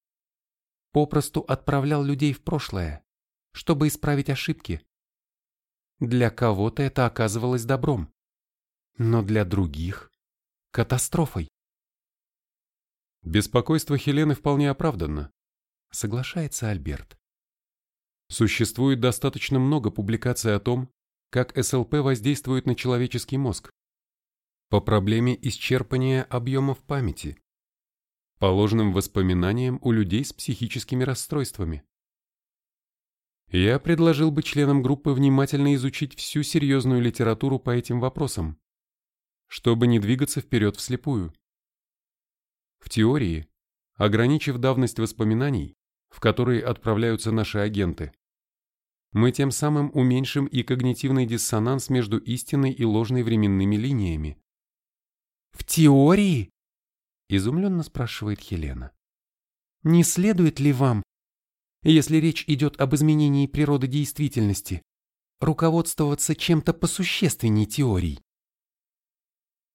попросту отправлял людей в прошлое, чтобы исправить ошибки, для кого-то это оказывалось добром, но для других – катастрофой. Беспокойство Хелены вполне оправданно, соглашается Альберт. Существует достаточно много публикаций о том, как СЛП воздействует на человеческий мозг. По проблеме исчерпания объемов памяти, по ложным воспоминаниям у людей с психическими расстройствами. Я предложил бы членам группы внимательно изучить всю серьезную литературу по этим вопросам, чтобы не двигаться вперед вслепую. В теории, ограничив давность воспоминаний, в которые отправляются наши агенты, мы тем самым уменьшим и когнитивный диссонанс между истинной и ложной временными линиями. «В теории?» – изумленно спрашивает Хелена. «Не следует ли вам, если речь идет об изменении природы действительности, руководствоваться чем-то посущественней теорий?»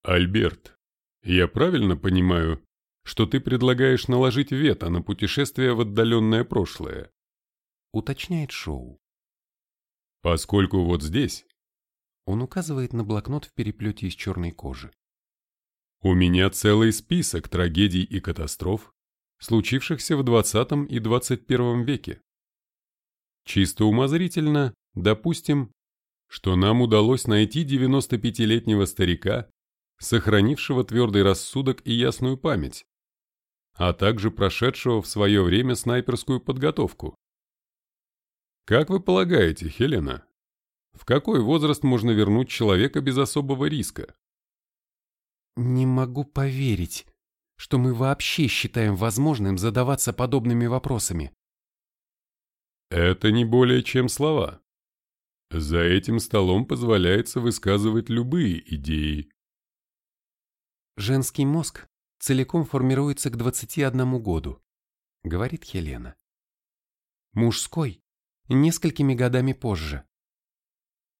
«Альберт, я правильно понимаю, что ты предлагаешь наложить вето на путешествие в отдаленное прошлое?» уточняет Шоу. Поскольку вот здесь... Он указывает на блокнот в переплете из черной кожи. У меня целый список трагедий и катастроф, случившихся в 20 и 21 веке. Чисто умозрительно, допустим, что нам удалось найти 95-летнего старика, сохранившего твердый рассудок и ясную память, а также прошедшего в свое время снайперскую подготовку. Как вы полагаете, Хелена, в какой возраст можно вернуть человека без особого риска? Не могу поверить, что мы вообще считаем возможным задаваться подобными вопросами. Это не более чем слова. За этим столом позволяется высказывать любые идеи. Женский мозг целиком формируется к 21 году, говорит Хелена. Мужской несколькими годами позже.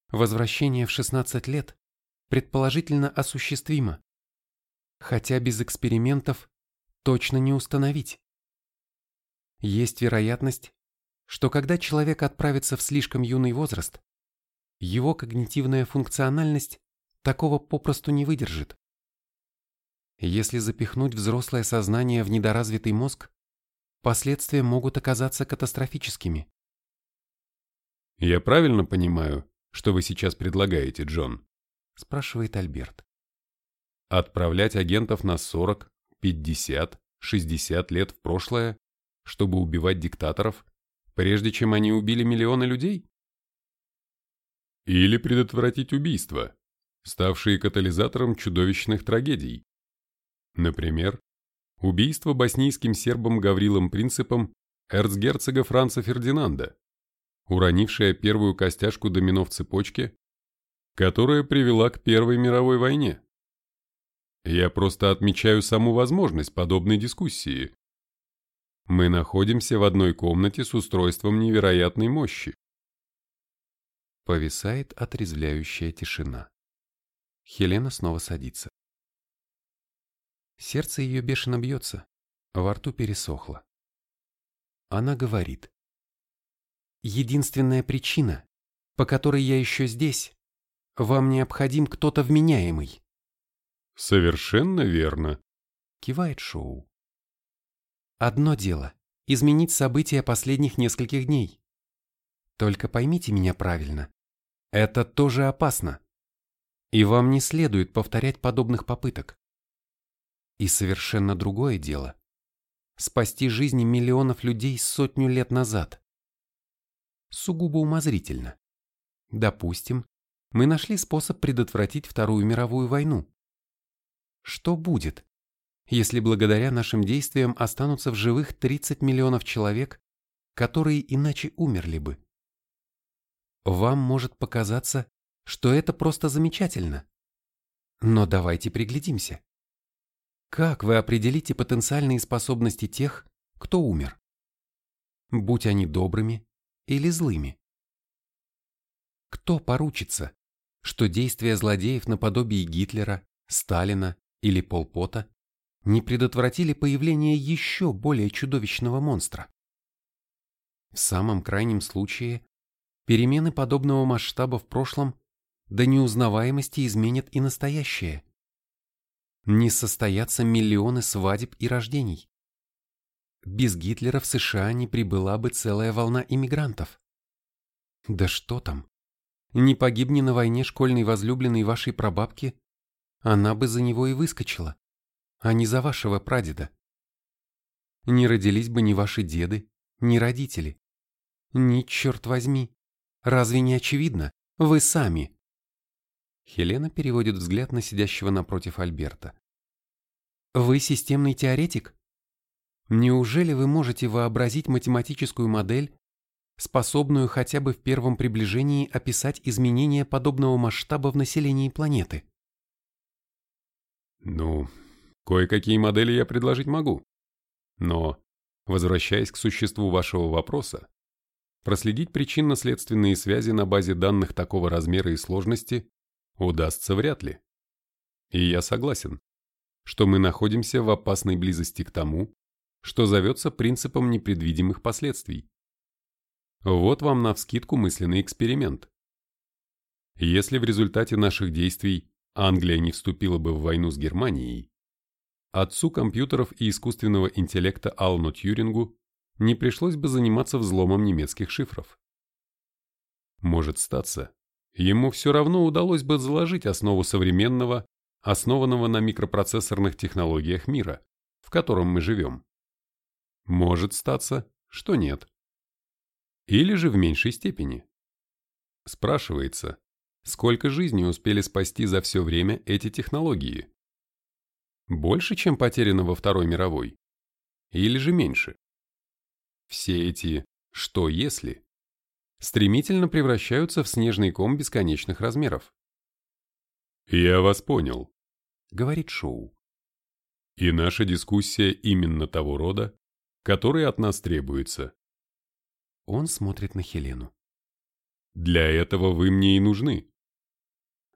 Возвращение в 16 лет предположительно осуществимо, хотя без экспериментов точно не установить. Есть вероятность, что когда человек отправится в слишком юный возраст, его когнитивная функциональность такого попросту не выдержит. Если запихнуть взрослое сознание в недоразвитый мозг, последствия могут оказаться катастрофическими. «Я правильно понимаю, что вы сейчас предлагаете, Джон?» – спрашивает Альберт. «Отправлять агентов на 40, 50, 60 лет в прошлое, чтобы убивать диктаторов, прежде чем они убили миллионы людей?» Или предотвратить убийства, ставшие катализатором чудовищных трагедий. Например, убийство боснийским сербом Гаврилом Принципом эрцгерцога Франца Фердинанда, уронившая первую костяшку домино в цепочке, которая привела к Первой мировой войне. Я просто отмечаю саму возможность подобной дискуссии. Мы находимся в одной комнате с устройством невероятной мощи. Повисает отрезвляющая тишина. Хелена снова садится. Сердце ее бешено бьется, во рту пересохло. Она говорит. Единственная причина, по которой я еще здесь, вам необходим кто-то вменяемый. Совершенно верно. Кивает Шоу. Одно дело – изменить события последних нескольких дней. Только поймите меня правильно. Это тоже опасно. И вам не следует повторять подобных попыток. И совершенно другое дело – спасти жизни миллионов людей сотню лет назад сугубо умозрительно. Допустим, мы нашли способ предотвратить Вторую мировую войну. Что будет, если благодаря нашим действиям останутся в живых 30 миллионов человек, которые иначе умерли бы? Вам может показаться, что это просто замечательно. Но давайте приглядимся. Как вы определите потенциальные способности тех, кто умер? Будь они добрыми, или злыми? Кто поручится, что действия злодеев наподобие Гитлера, Сталина или Полпота не предотвратили появление еще более чудовищного монстра? В самом крайнем случае, перемены подобного масштаба в прошлом до неузнаваемости изменят и настоящее. Не состоятся миллионы свадеб и рождений. Без Гитлера в США не прибыла бы целая волна иммигрантов. Да что там? Не погибни на войне школьный возлюбленный вашей прабабки, она бы за него и выскочила, а не за вашего прадеда. Не родились бы ни ваши деды, ни родители. Ни, черт возьми, разве не очевидно? Вы сами. Хелена переводит взгляд на сидящего напротив Альберта. Вы системный теоретик? Неужели вы можете вообразить математическую модель, способную хотя бы в первом приближении описать изменения подобного масштаба в населении планеты? Ну, кое-какие модели я предложить могу. Но, возвращаясь к существу вашего вопроса, проследить причинно-следственные связи на базе данных такого размера и сложности удастся вряд ли. И я согласен, что мы находимся в опасной близости к тому, что зовется принципом непредвидимых последствий. Вот вам навскидку мысленный эксперимент. Если в результате наших действий Англия не вступила бы в войну с Германией, отцу компьютеров и искусственного интеллекта Алну Тьюрингу не пришлось бы заниматься взломом немецких шифров. Может статься, ему все равно удалось бы заложить основу современного, основанного на микропроцессорных технологиях мира, в котором мы живем. Может статься, что нет. Или же в меньшей степени. Спрашивается, сколько жизней успели спасти за все время эти технологии? Больше, чем потеряно во Второй мировой? Или же меньше? Все эти «что если» стремительно превращаются в снежный ком бесконечных размеров. «Я вас понял», — говорит Шоу. «И наша дискуссия именно того рода, который от нас требуется». Он смотрит на Хелену. «Для этого вы мне и нужны.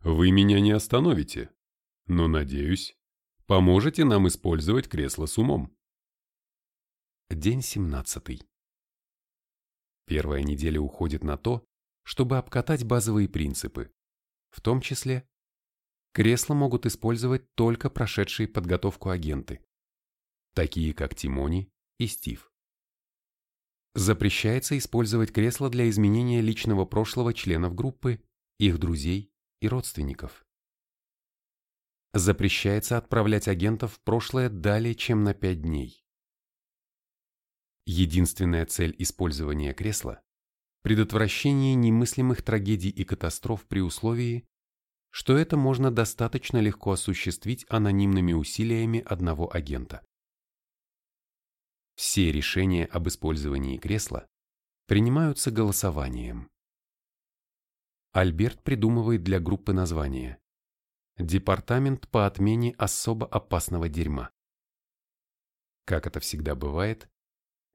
Вы меня не остановите, но, надеюсь, поможете нам использовать кресло с умом». День семнадцатый. Первая неделя уходит на то, чтобы обкатать базовые принципы, в том числе кресла могут использовать только прошедшие подготовку агенты, такие как Тимони и Стив. Запрещается использовать кресла для изменения личного прошлого членов группы, их друзей и родственников. Запрещается отправлять агентов в прошлое далее, чем на 5 дней. Единственная цель использования кресла – предотвращение немыслимых трагедий и катастроф при условии, что это можно достаточно легко осуществить анонимными усилиями одного агента. Все решения об использовании кресла принимаются голосованием. Альберт придумывает для группы название «Департамент по отмене особо опасного дерьма». Как это всегда бывает,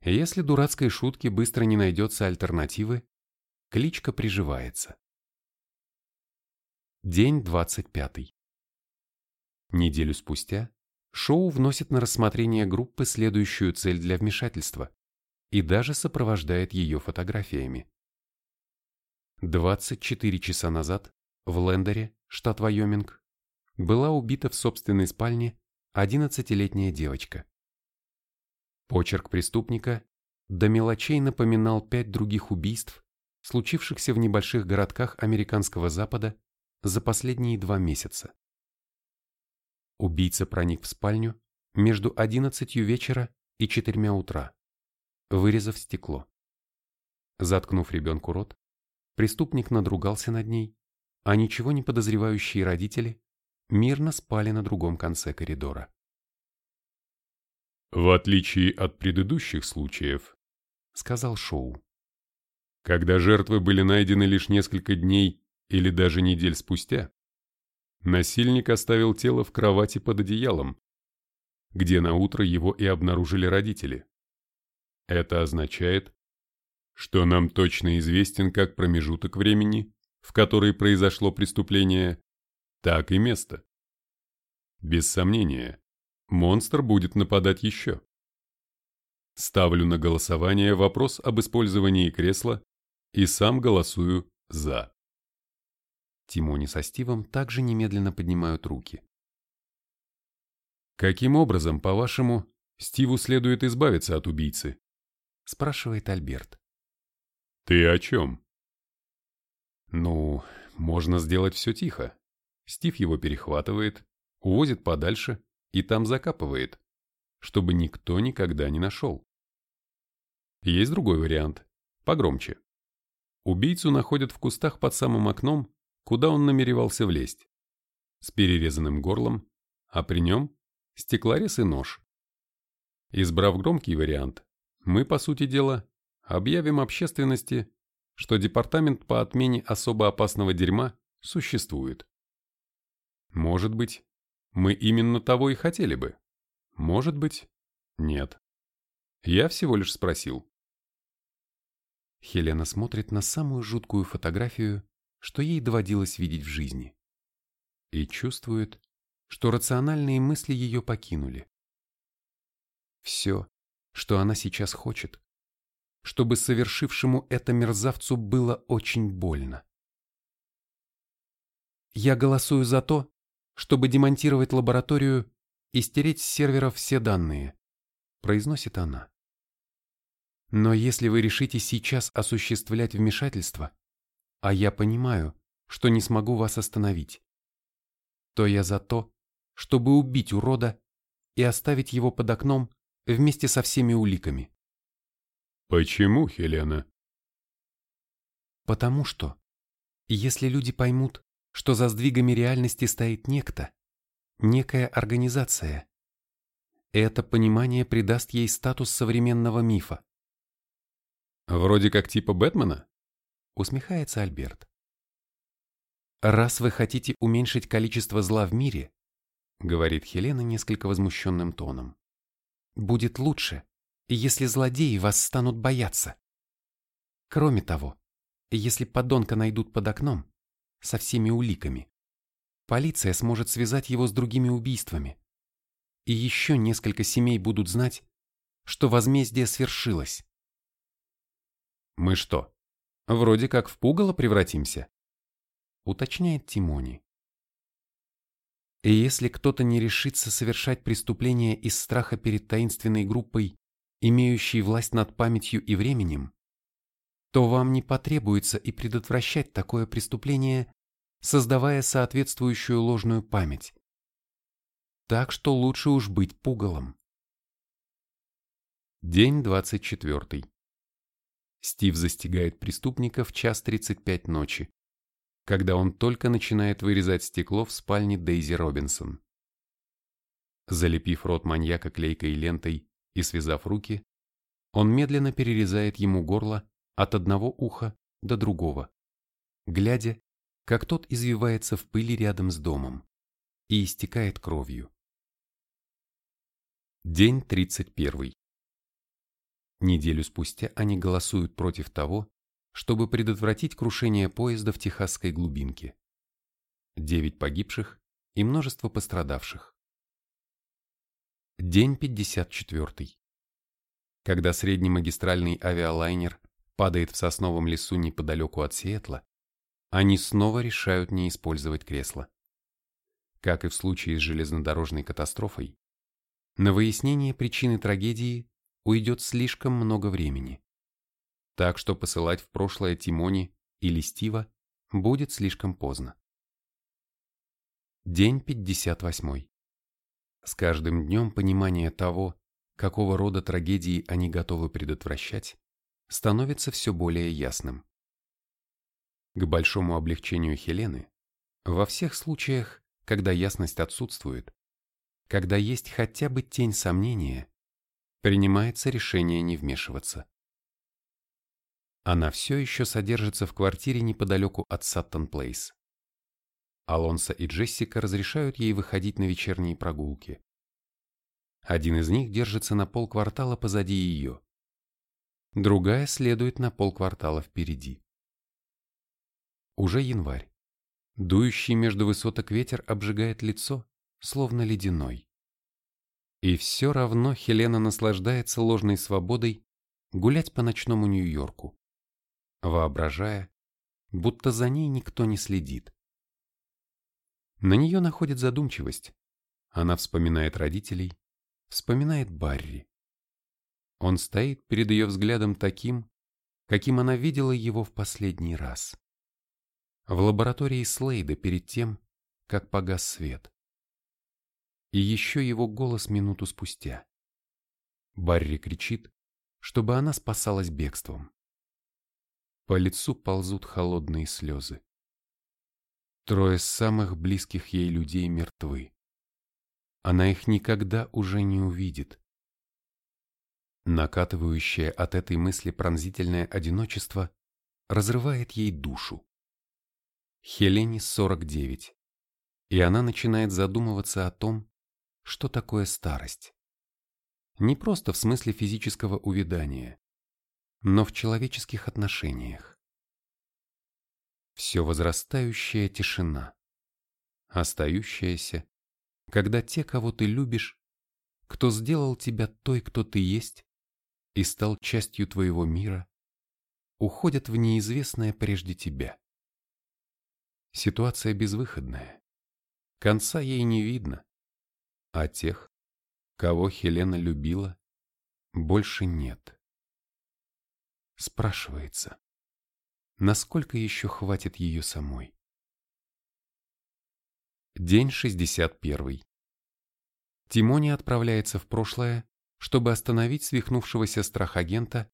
если дурацкой шутке быстро не найдется альтернативы, кличка приживается. День 25. Неделю спустя Шоу вносит на рассмотрение группы следующую цель для вмешательства и даже сопровождает ее фотографиями. 24 часа назад в Лендере, штат Вайоминг, была убита в собственной спальне 11-летняя девочка. Почерк преступника до мелочей напоминал пять других убийств, случившихся в небольших городках американского Запада за последние два месяца. Убийца проник в спальню между 11 вечера и 4 утра, вырезав стекло. Заткнув ребенку рот, преступник надругался над ней, а ничего не подозревающие родители мирно спали на другом конце коридора. В отличие от предыдущих случаев, сказал Шоу. Когда жертвы были найдены лишь несколько дней или даже недель спустя, насильник оставил тело в кровати под одеялом, где на утро его и обнаружили родители. Это означает, что нам точно известен как промежуток времени, в который произошло преступление, так и место. Без сомнения, монстр будет нападать еще. Ставлю на голосование вопрос об использовании кресла и сам голосую «за». Тимони со Стивом также немедленно поднимают руки. «Каким образом, по-вашему, Стиву следует избавиться от убийцы?» – спрашивает Альберт. «Ты о чем?» «Ну, можно сделать все тихо. Стив его перехватывает, увозит подальше, и там закапывает, чтобы никто никогда не нашел. Есть другой вариант, погромче. Убийцу находят в кустах под самым окном, куда он намеревался влезть, с перерезанным горлом, а при нем стеклорез и нож. Избрав громкий вариант, мы, по сути дела, объявим общественности, что департамент по отмене особо опасного дерьма существует. Может быть, мы именно того и хотели бы. Может быть, нет. Я всего лишь спросил. Хелена смотрит на самую жуткую фотографию, что ей доводилось видеть в жизни. И чувствует, что рациональные мысли ее покинули. Все, что она сейчас хочет, чтобы совершившему это мерзавцу было очень больно. Я голосую за то, чтобы демонтировать лабораторию и стереть с серверов все данные, произносит она. Но если вы решите сейчас осуществлять вмешательство, а я понимаю, что не смогу вас остановить, то я за то, чтобы убить урода и оставить его под окном вместе со всеми уликами. Почему, Хелена? Потому что, если люди поймут, что за сдвигами реальности стоит некто, некая организация, это понимание придаст ей статус современного мифа. Вроде как типа Бэтмена? Усмехается Альберт. Раз вы хотите уменьшить количество зла в мире, говорит Хелена несколько возмущенным тоном, будет лучше, если злодеи вас станут бояться. Кроме того, если подонка найдут под окном, со всеми уликами, полиция сможет связать его с другими убийствами. И еще несколько семей будут знать, что возмездие свершилось. Мы что, вроде как в пугало превратимся? Уточняет Тимони. И если кто-то не решится совершать преступление из страха перед таинственной группой, имеющей власть над памятью и временем, то вам не потребуется и предотвращать такое преступление, создавая соответствующую ложную память. Так что лучше уж быть пугалом. День 24. Стив застигает преступника в час 35 ночи, когда он только начинает вырезать стекло в спальне Дейзи Робинсон. Залепив рот маньяка клейкой лентой и связав руки, он медленно перерезает ему горло от одного уха до другого, глядя, как тот извивается в пыли рядом с домом и истекает кровью. День 31. Неделю спустя они голосуют против того, чтобы предотвратить крушение поезда в техасской глубинке. Девять погибших и множество пострадавших. День 54. Когда среднемагистральный авиалайнер падает в сосновом лесу неподалеку от Сиэтла, они снова решают не использовать кресло. Как и в случае с железнодорожной катастрофой, на выяснение причины трагедии уйдет слишком много времени. Так что посылать в прошлое Тимони или Стива будет слишком поздно. День 58. С каждым днем понимание того, какого рода трагедии они готовы предотвращать, становится все более ясным. К большому облегчению Хелены, во всех случаях, когда ясность отсутствует, когда есть хотя бы тень сомнения, принимается решение не вмешиваться. Она все еще содержится в квартире неподалеку от Саттон Плейс. Алонсо и Джессика разрешают ей выходить на вечерние прогулки. Один из них держится на полквартала позади ее. Другая следует на полквартала впереди. Уже январь. Дующий между высоток ветер обжигает лицо, словно ледяной. И все равно Хелена наслаждается ложной свободой гулять по ночному Нью-Йорку, воображая, будто за ней никто не следит. На нее находит задумчивость. Она вспоминает родителей, вспоминает Барри. Он стоит перед ее взглядом таким, каким она видела его в последний раз. В лаборатории Слейда перед тем, как погас свет и еще его голос минуту спустя. Барри кричит, чтобы она спасалась бегством. По лицу ползут холодные слезы. Трое самых близких ей людей мертвы. Она их никогда уже не увидит. Накатывающее от этой мысли пронзительное одиночество разрывает ей душу. Хелене 49, и она начинает задумываться о том, что такое старость. Не просто в смысле физического увядания, но в человеческих отношениях. Все возрастающая тишина, остающаяся, когда те, кого ты любишь, кто сделал тебя той, кто ты есть, и стал частью твоего мира, уходят в неизвестное прежде тебя. Ситуация безвыходная. Конца ей не видно. А тех, кого Хелена любила, больше нет. Спрашивается, насколько еще хватит ее самой? День 61. Тимони отправляется в прошлое, чтобы остановить свихнувшегося страхагента,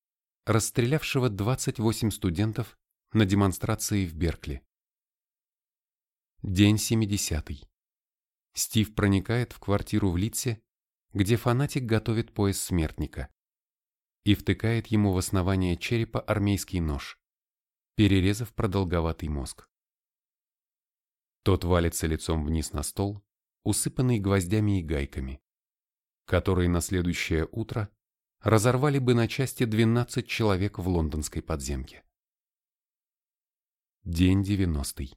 расстрелявшего 28 студентов на демонстрации в Беркли. День 70. Стив проникает в квартиру в Литсе, где фанатик готовит пояс смертника, и втыкает ему в основание черепа армейский нож, перерезав продолговатый мозг. Тот валится лицом вниз на стол, усыпанный гвоздями и гайками, которые на следующее утро разорвали бы на части 12 человек в лондонской подземке. День 90.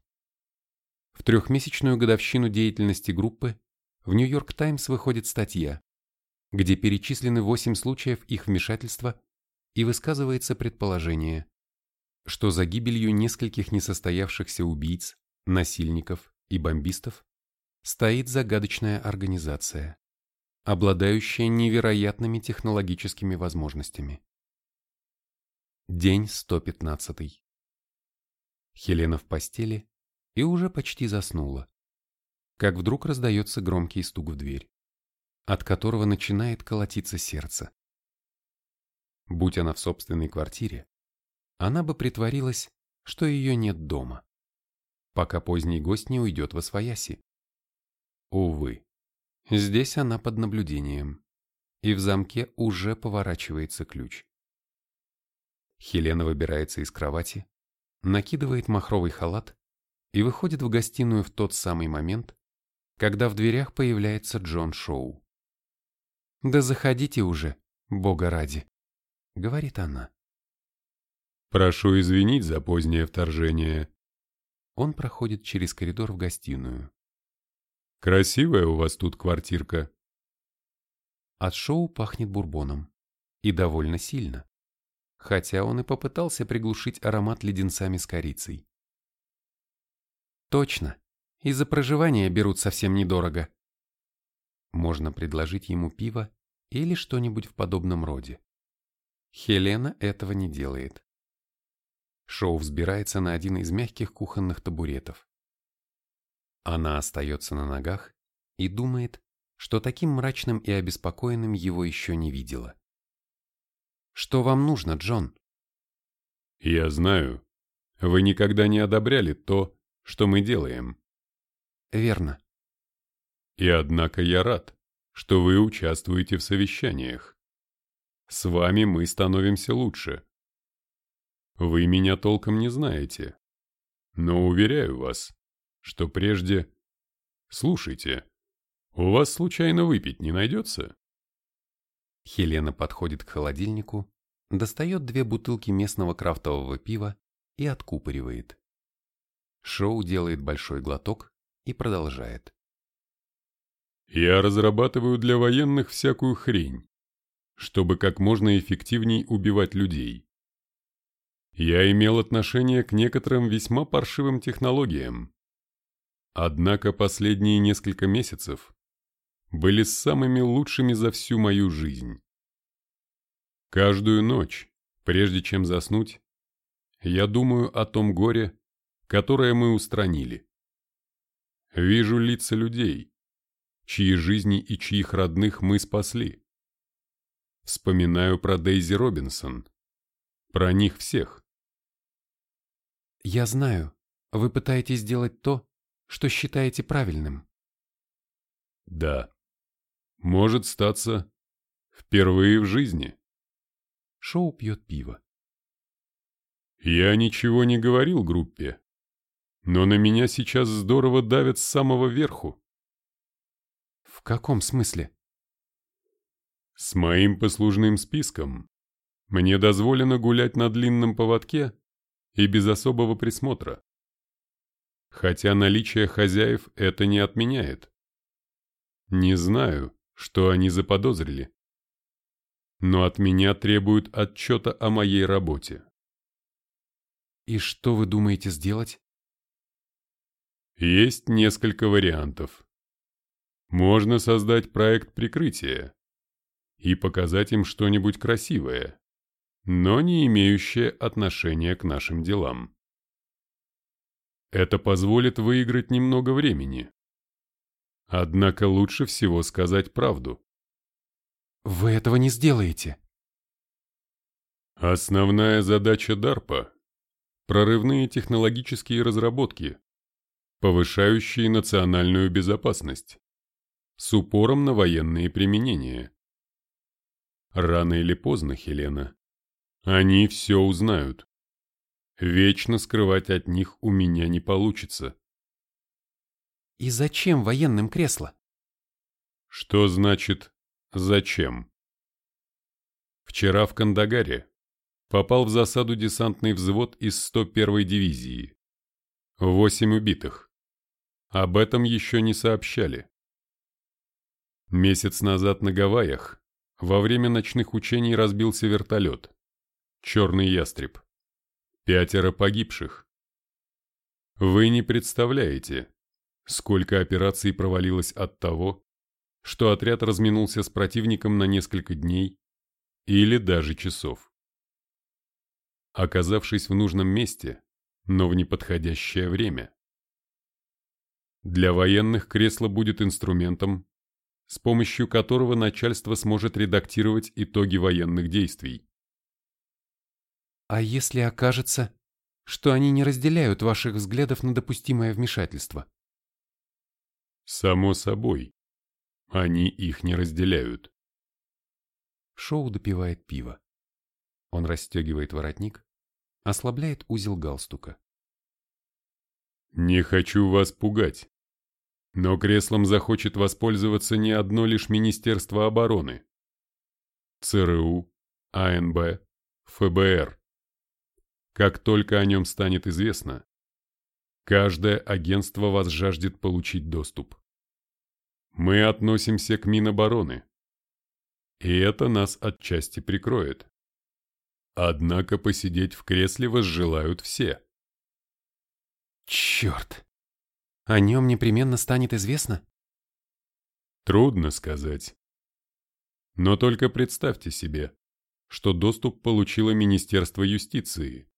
В трехмесячную годовщину деятельности группы в Нью-Йорк Таймс выходит статья, где перечислены 8 случаев их вмешательства и высказывается предположение, что за гибелью нескольких несостоявшихся убийц, насильников и бомбистов стоит загадочная организация, обладающая невероятными технологическими возможностями. День 115. Хелена в постели и уже почти заснула, как вдруг раздается громкий стук в дверь, от которого начинает колотиться сердце. Будь она в собственной квартире, она бы притворилась, что ее нет дома, пока поздний гость не уйдет во свояси. Увы, здесь она под наблюдением, и в замке уже поворачивается ключ. Хелена выбирается из кровати, накидывает махровый халат и выходит в гостиную в тот самый момент, когда в дверях появляется Джон Шоу. «Да заходите уже, бога ради», — говорит она. «Прошу извинить за позднее вторжение». Он проходит через коридор в гостиную. Красивая у вас тут квартирка. От шоу пахнет бурбоном. И довольно сильно. Хотя он и попытался приглушить аромат леденцами с корицей. Точно. Из-за проживания берут совсем недорого. Можно предложить ему пиво или что-нибудь в подобном роде. Хелена этого не делает. Шоу взбирается на один из мягких кухонных табуретов. Она остается на ногах и думает, что таким мрачным и обеспокоенным его еще не видела. «Что вам нужно, Джон?» «Я знаю. Вы никогда не одобряли то, что мы делаем». «Верно». «И однако я рад, что вы участвуете в совещаниях. С вами мы становимся лучше. Вы меня толком не знаете, но уверяю вас, что прежде... Слушайте, у вас случайно выпить не найдется? Хелена подходит к холодильнику, достает две бутылки местного крафтового пива и откупоривает. Шоу делает большой глоток и продолжает. Я разрабатываю для военных всякую хрень, чтобы как можно эффективней убивать людей. Я имел отношение к некоторым весьма паршивым технологиям, Однако последние несколько месяцев были самыми лучшими за всю мою жизнь. Каждую ночь, прежде чем заснуть, я думаю о том горе, которое мы устранили. Вижу лица людей, чьи жизни и чьих родных мы спасли. Вспоминаю про Дейзи Робинсон, про них всех. Я знаю, вы пытаетесь сделать то, что считаете правильным. Да. Может статься, впервые в жизни. Шоу пьет пиво. Я ничего не говорил группе, но на меня сейчас здорово давят с самого верху. В каком смысле? С моим послужным списком мне дозволено гулять на длинном поводке и без особого присмотра. Хотя наличие хозяев это не отменяет. Не знаю, что они заподозрили. Но от меня требуют отчета о моей работе. И что вы думаете сделать? Есть несколько вариантов. Можно создать проект прикрытия и показать им что-нибудь красивое, но не имеющее отношения к нашим делам. Это позволит выиграть немного времени. Однако лучше всего сказать правду. Вы этого не сделаете. Основная задача DARPA – прорывные технологические разработки, повышающие национальную безопасность, с упором на военные применения. Рано или поздно, Хелена, они все узнают. Вечно скрывать от них у меня не получится. И зачем военным кресло? Что значит «зачем»? Вчера в Кандагаре попал в засаду десантный взвод из 101-й дивизии. Восемь убитых. Об этом еще не сообщали. Месяц назад на Гавайях во время ночных учений разбился вертолет. Черный ястреб. Пятеро погибших. Вы не представляете, сколько операций провалилось от того, что отряд разминулся с противником на несколько дней или даже часов. Оказавшись в нужном месте, но в неподходящее время. Для военных кресло будет инструментом, с помощью которого начальство сможет редактировать итоги военных действий. А если окажется, что они не разделяют ваших взглядов на допустимое вмешательство? Само собой, они их не разделяют. Шоу допивает пиво. Он расстегивает воротник, ослабляет узел галстука. Не хочу вас пугать, но креслом захочет воспользоваться не одно лишь Министерство обороны. ЦРУ, АНБ, ФБР. Как только о нем станет известно, каждое агентство вас жаждет получить доступ. Мы относимся к Минобороны, и это нас отчасти прикроет. Однако посидеть в кресле возжелают все. Черт! О нем непременно станет известно? Трудно сказать. Но только представьте себе, что доступ получило Министерство юстиции.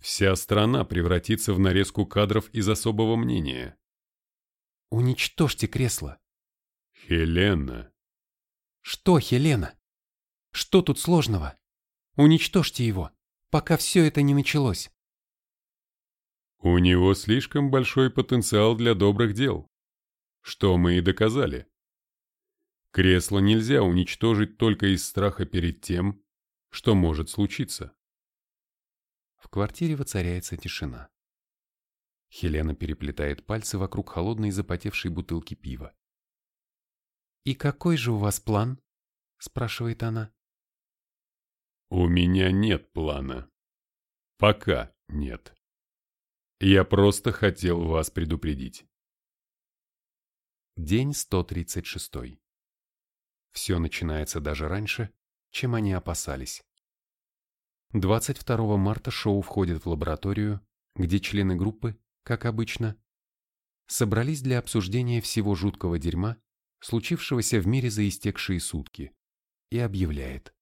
Вся страна превратится в нарезку кадров из особого мнения. Уничтожьте кресло. Хелена. Что, Хелена? Что тут сложного? Уничтожьте его, пока все это не началось. У него слишком большой потенциал для добрых дел. Что мы и доказали. Кресло нельзя уничтожить только из страха перед тем, что может случиться. В квартире воцаряется тишина. Хелена переплетает пальцы вокруг холодной запотевшей бутылки пива. «И какой же у вас план?» – спрашивает она. «У меня нет плана. Пока нет. Я просто хотел вас предупредить». День 136. Все начинается даже раньше, чем они опасались. 22 марта шоу входит в лабораторию, где члены группы, как обычно, собрались для обсуждения всего жуткого дерьма, случившегося в мире за истекшие сутки, и объявляет.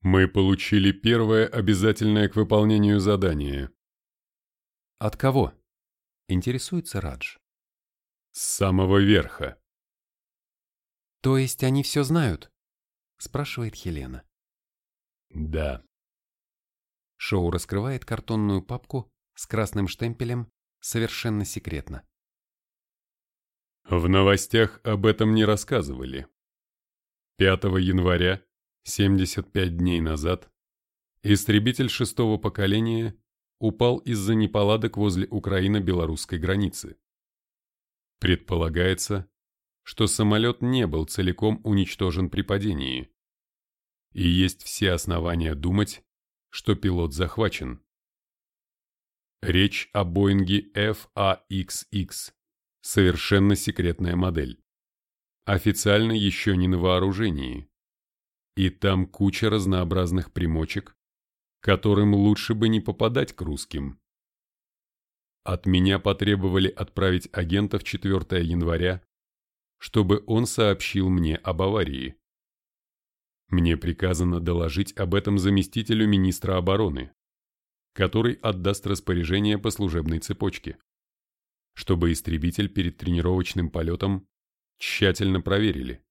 Мы получили первое обязательное к выполнению задание. От кого? Интересуется Радж. С самого верха. То есть они все знают? Спрашивает Хелена. Да. Шоу раскрывает картонную папку с красным штемпелем «Совершенно секретно». В новостях об этом не рассказывали. 5 января 75 дней назад истребитель шестого поколения упал из-за неполадок возле Украино-белорусской границы. Предполагается, что самолет не был целиком уничтожен при падении. И есть все основания думать, что пилот захвачен. Речь о Боинге FAXX, совершенно секретная модель. Официально еще не на вооружении. И там куча разнообразных примочек, которым лучше бы не попадать к русским. От меня потребовали отправить агента в 4 января, чтобы он сообщил мне об аварии. Мне приказано доложить об этом заместителю министра обороны, который отдаст распоряжение по служебной цепочке, чтобы истребитель перед тренировочным полетом тщательно проверили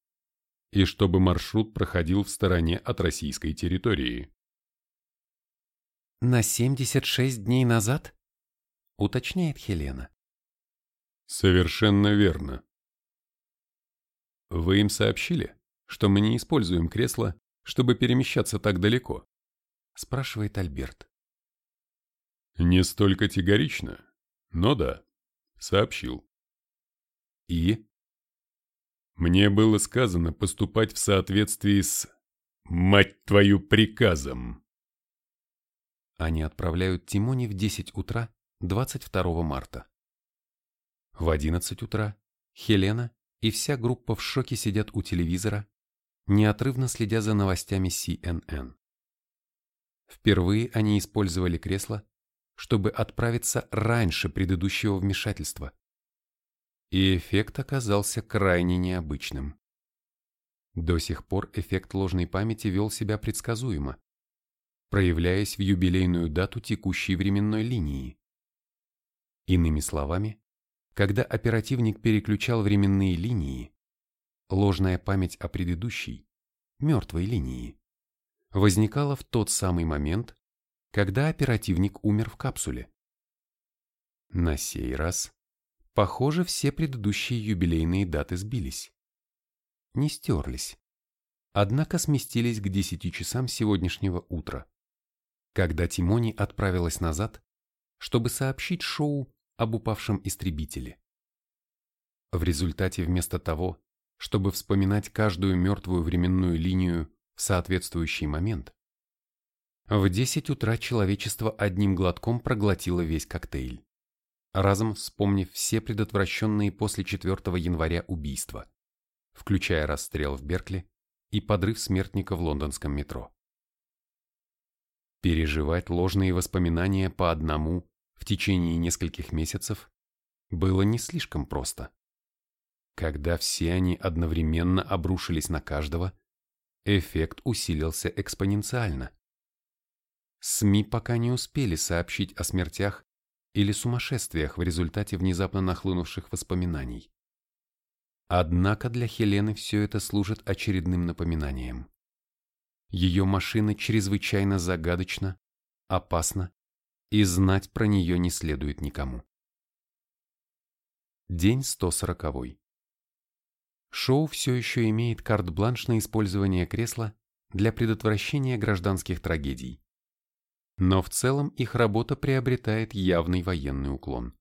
и чтобы маршрут проходил в стороне от российской территории. «На 76 дней назад?» — уточняет Хелена. «Совершенно верно». «Вы им сообщили, что мы не используем кресло, чтобы перемещаться так далеко?» — спрашивает Альберт. «Не столь категорично, но да, сообщил». «И?» «Мне было сказано поступать в соответствии с... мать твою, приказом!» Они отправляют Тимони в 10 утра 22 марта. В 11 утра Хелена и вся группа в шоке сидят у телевизора, неотрывно следя за новостями CNN. Впервые они использовали кресло, чтобы отправиться раньше предыдущего вмешательства. И эффект оказался крайне необычным. До сих пор эффект ложной памяти вел себя предсказуемо проявляясь в юбилейную дату текущей временной линии. Иными словами, когда оперативник переключал временные линии, ложная память о предыдущей, мертвой линии, возникала в тот самый момент, когда оперативник умер в капсуле. На сей раз, похоже, все предыдущие юбилейные даты сбились. Не стерлись, однако сместились к 10 часам сегодняшнего утра когда Тимони отправилась назад, чтобы сообщить Шоу об упавшем истребителе. В результате вместо того, чтобы вспоминать каждую мертвую временную линию в соответствующий момент, в 10 утра человечество одним глотком проглотило весь коктейль, разом вспомнив все предотвращенные после 4 января убийства, включая расстрел в Беркли и подрыв смертника в лондонском метро. Переживать ложные воспоминания по одному в течение нескольких месяцев было не слишком просто. Когда все они одновременно обрушились на каждого, эффект усилился экспоненциально. СМИ пока не успели сообщить о смертях или сумасшествиях в результате внезапно нахлынувших воспоминаний. Однако для Хелены все это служит очередным напоминанием. Ее машина чрезвычайно загадочна, опасна, и знать про нее не следует никому. День 140. Шоу все еще имеет карт-бланш на использование кресла для предотвращения гражданских трагедий. Но в целом их работа приобретает явный военный уклон.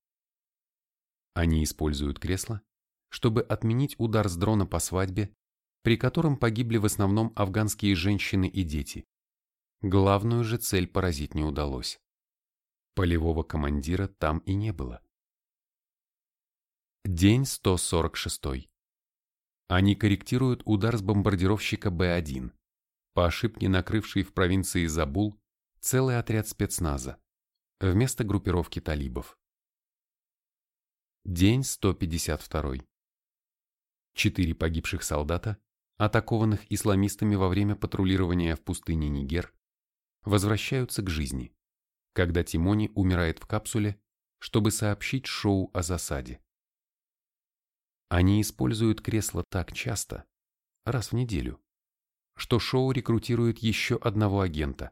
Они используют кресло, чтобы отменить удар с дрона по свадьбе при котором погибли в основном афганские женщины и дети. Главную же цель поразить не удалось. Полевого командира там и не было. День 146. Они корректируют удар с бомбардировщика Б-1, по ошибке накрывший в провинции Забул целый отряд спецназа, вместо группировки талибов. День 152. Четыре погибших солдата атакованных исламистами во время патрулирования в пустыне Нигер, возвращаются к жизни, когда Тимони умирает в капсуле, чтобы сообщить шоу о засаде. Они используют кресло так часто, раз в неделю, что шоу рекрутирует еще одного агента.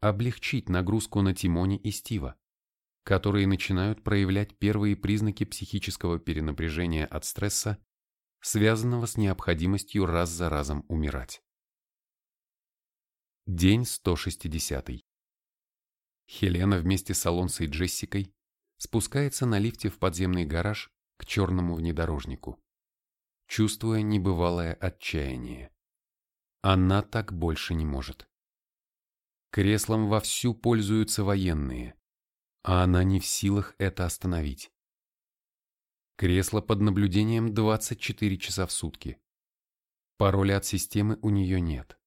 Облегчить нагрузку на Тимони и Стива, которые начинают проявлять первые признаки психического перенапряжения от стресса связанного с необходимостью раз за разом умирать. День 160. Хелена вместе с Алонсо и Джессикой спускается на лифте в подземный гараж к черному внедорожнику, чувствуя небывалое отчаяние. Она так больше не может. Креслом вовсю пользуются военные, а она не в силах это остановить. Кресло под наблюдением 24 часа в сутки. Пароля от системы у нее нет.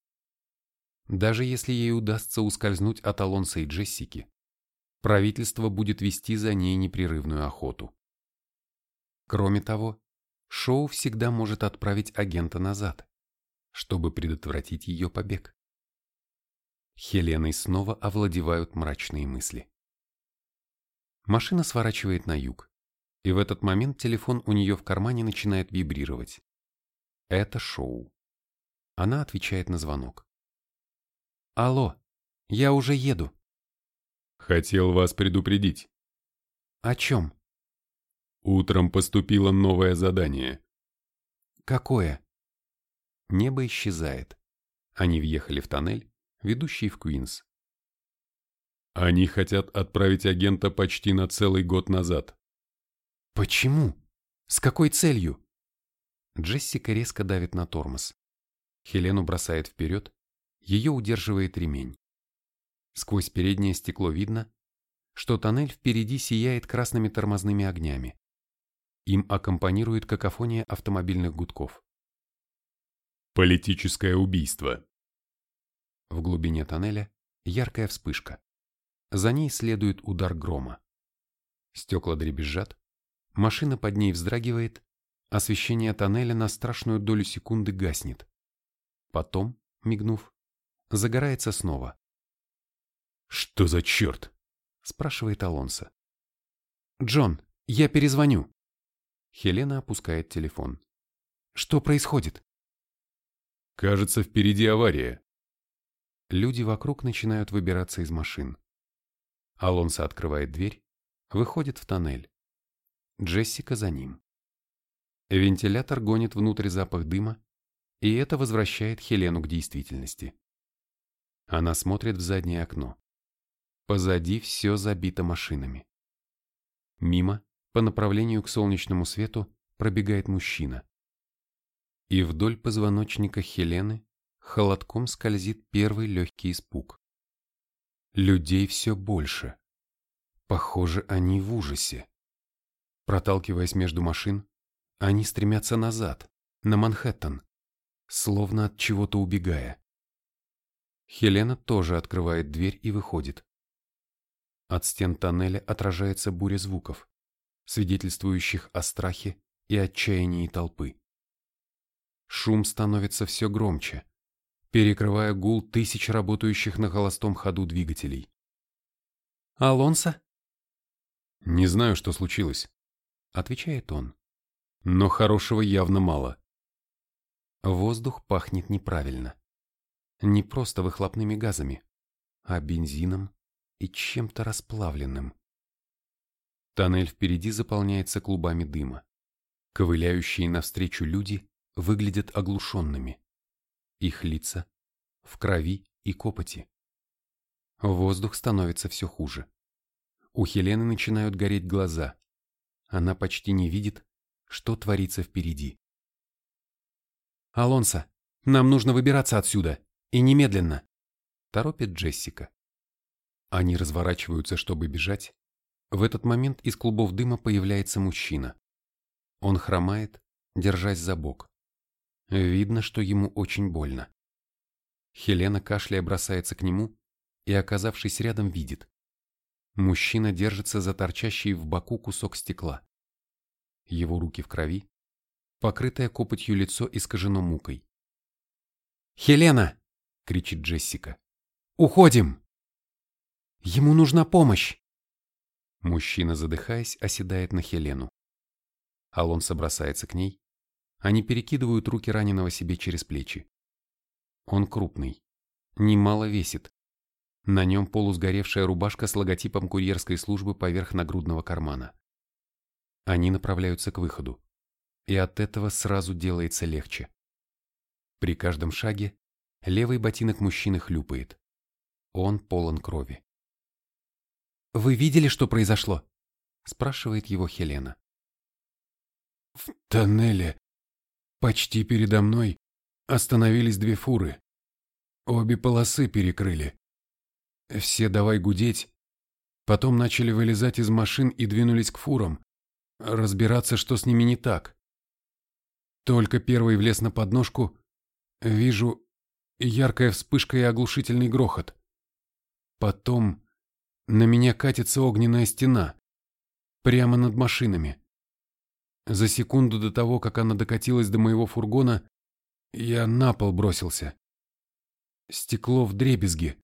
Даже если ей удастся ускользнуть от Алонса и Джессики, правительство будет вести за ней непрерывную охоту. Кроме того, Шоу всегда может отправить агента назад, чтобы предотвратить ее побег. Хеленой снова овладевают мрачные мысли. Машина сворачивает на юг, и в этот момент телефон у нее в кармане начинает вибрировать. Это Шоу. Она отвечает на звонок. Алло, я уже еду. Хотел вас предупредить. О чем? Утром поступило новое задание. Какое? Небо исчезает. Они въехали в тоннель, ведущий в Куинс. Они хотят отправить агента почти на целый год назад. Почему? С какой целью? Джессика резко давит на тормоз. Хелену бросает вперед, ее удерживает ремень. Сквозь переднее стекло видно, что тоннель впереди сияет красными тормозными огнями. Им аккомпанирует какофония автомобильных гудков. Политическое убийство. В глубине тоннеля яркая вспышка. За ней следует удар грома. Стекла дребезжат, машина под ней вздрагивает, освещение тоннеля на страшную долю секунды гаснет. Потом, мигнув, загорается снова. «Что за черт?» – спрашивает Алонсо. «Джон, я перезвоню». Хелена опускает телефон. «Что происходит?» «Кажется, впереди авария». Люди вокруг начинают выбираться из машин. Алонсо открывает дверь, выходит в тоннель. Джессика за ним. Вентилятор гонит внутрь запах дыма, и это возвращает Хелену к действительности. Она смотрит в заднее окно. Позади все забито машинами. Мимо, по направлению к солнечному свету, пробегает мужчина. И вдоль позвоночника Хелены холодком скользит первый легкий испуг. Людей все больше. Похоже, они в ужасе. Проталкиваясь между машин, они стремятся назад, на Манхэттен, словно от чего-то убегая. Хелена тоже открывает дверь и выходит. От стен тоннеля отражается буря звуков, свидетельствующих о страхе и отчаянии толпы. Шум становится все громче, перекрывая гул тысяч работающих на холостом ходу двигателей. «Алонсо?» «Не знаю, что случилось», — отвечает он. «Но хорошего явно мало». Воздух пахнет неправильно не просто выхлопными газами, а бензином и чем-то расплавленным. Тоннель впереди заполняется клубами дыма. Ковыляющие навстречу люди выглядят оглушенными. Их лица в крови и копоти. Воздух становится все хуже. У Хелены начинают гореть глаза. Она почти не видит, что творится впереди. «Алонсо, нам нужно выбираться отсюда!» И немедленно!» – торопит Джессика. Они разворачиваются, чтобы бежать. В этот момент из клубов дыма появляется мужчина. Он хромает, держась за бок. Видно, что ему очень больно. Хелена, кашляя, бросается к нему и, оказавшись рядом, видит. Мужчина держится за торчащий в боку кусок стекла. Его руки в крови, покрытое копотью лицо искажено мукой. «Хелена!» кричит Джессика. Уходим! Ему нужна помощь! Мужчина, задыхаясь, оседает на Хелену. Алонсо бросается к ней. Они перекидывают руки раненого себе через плечи. Он крупный, немало весит. На нем полусгоревшая рубашка с логотипом курьерской службы поверх нагрудного кармана. Они направляются к выходу. И от этого сразу делается легче. При каждом шаге левый ботинок мужчины хлюпает. Он полон крови. «Вы видели, что произошло?» – спрашивает его Хелена. В тоннеле, почти передо мной, остановились две фуры. Обе полосы перекрыли. Все давай гудеть. Потом начали вылезать из машин и двинулись к фурам. Разбираться, что с ними не так. Только первый влез на подножку. Вижу яркая вспышка и оглушительный грохот. Потом на меня катится огненная стена. Прямо над машинами. За секунду до того, как она докатилась до моего фургона, я на пол бросился. Стекло в дребезги.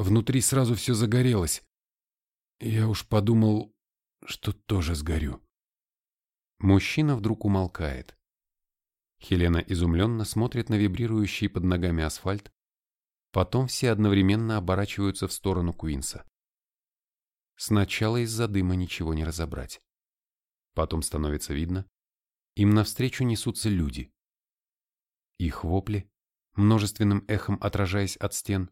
Внутри сразу все загорелось. Я уж подумал, что тоже сгорю. Мужчина вдруг умолкает. Хелена изумленно смотрит на вибрирующий под ногами асфальт, потом все одновременно оборачиваются в сторону Куинса. Сначала из-за дыма ничего не разобрать. Потом становится видно, им навстречу несутся люди. Их вопли, множественным эхом отражаясь от стен,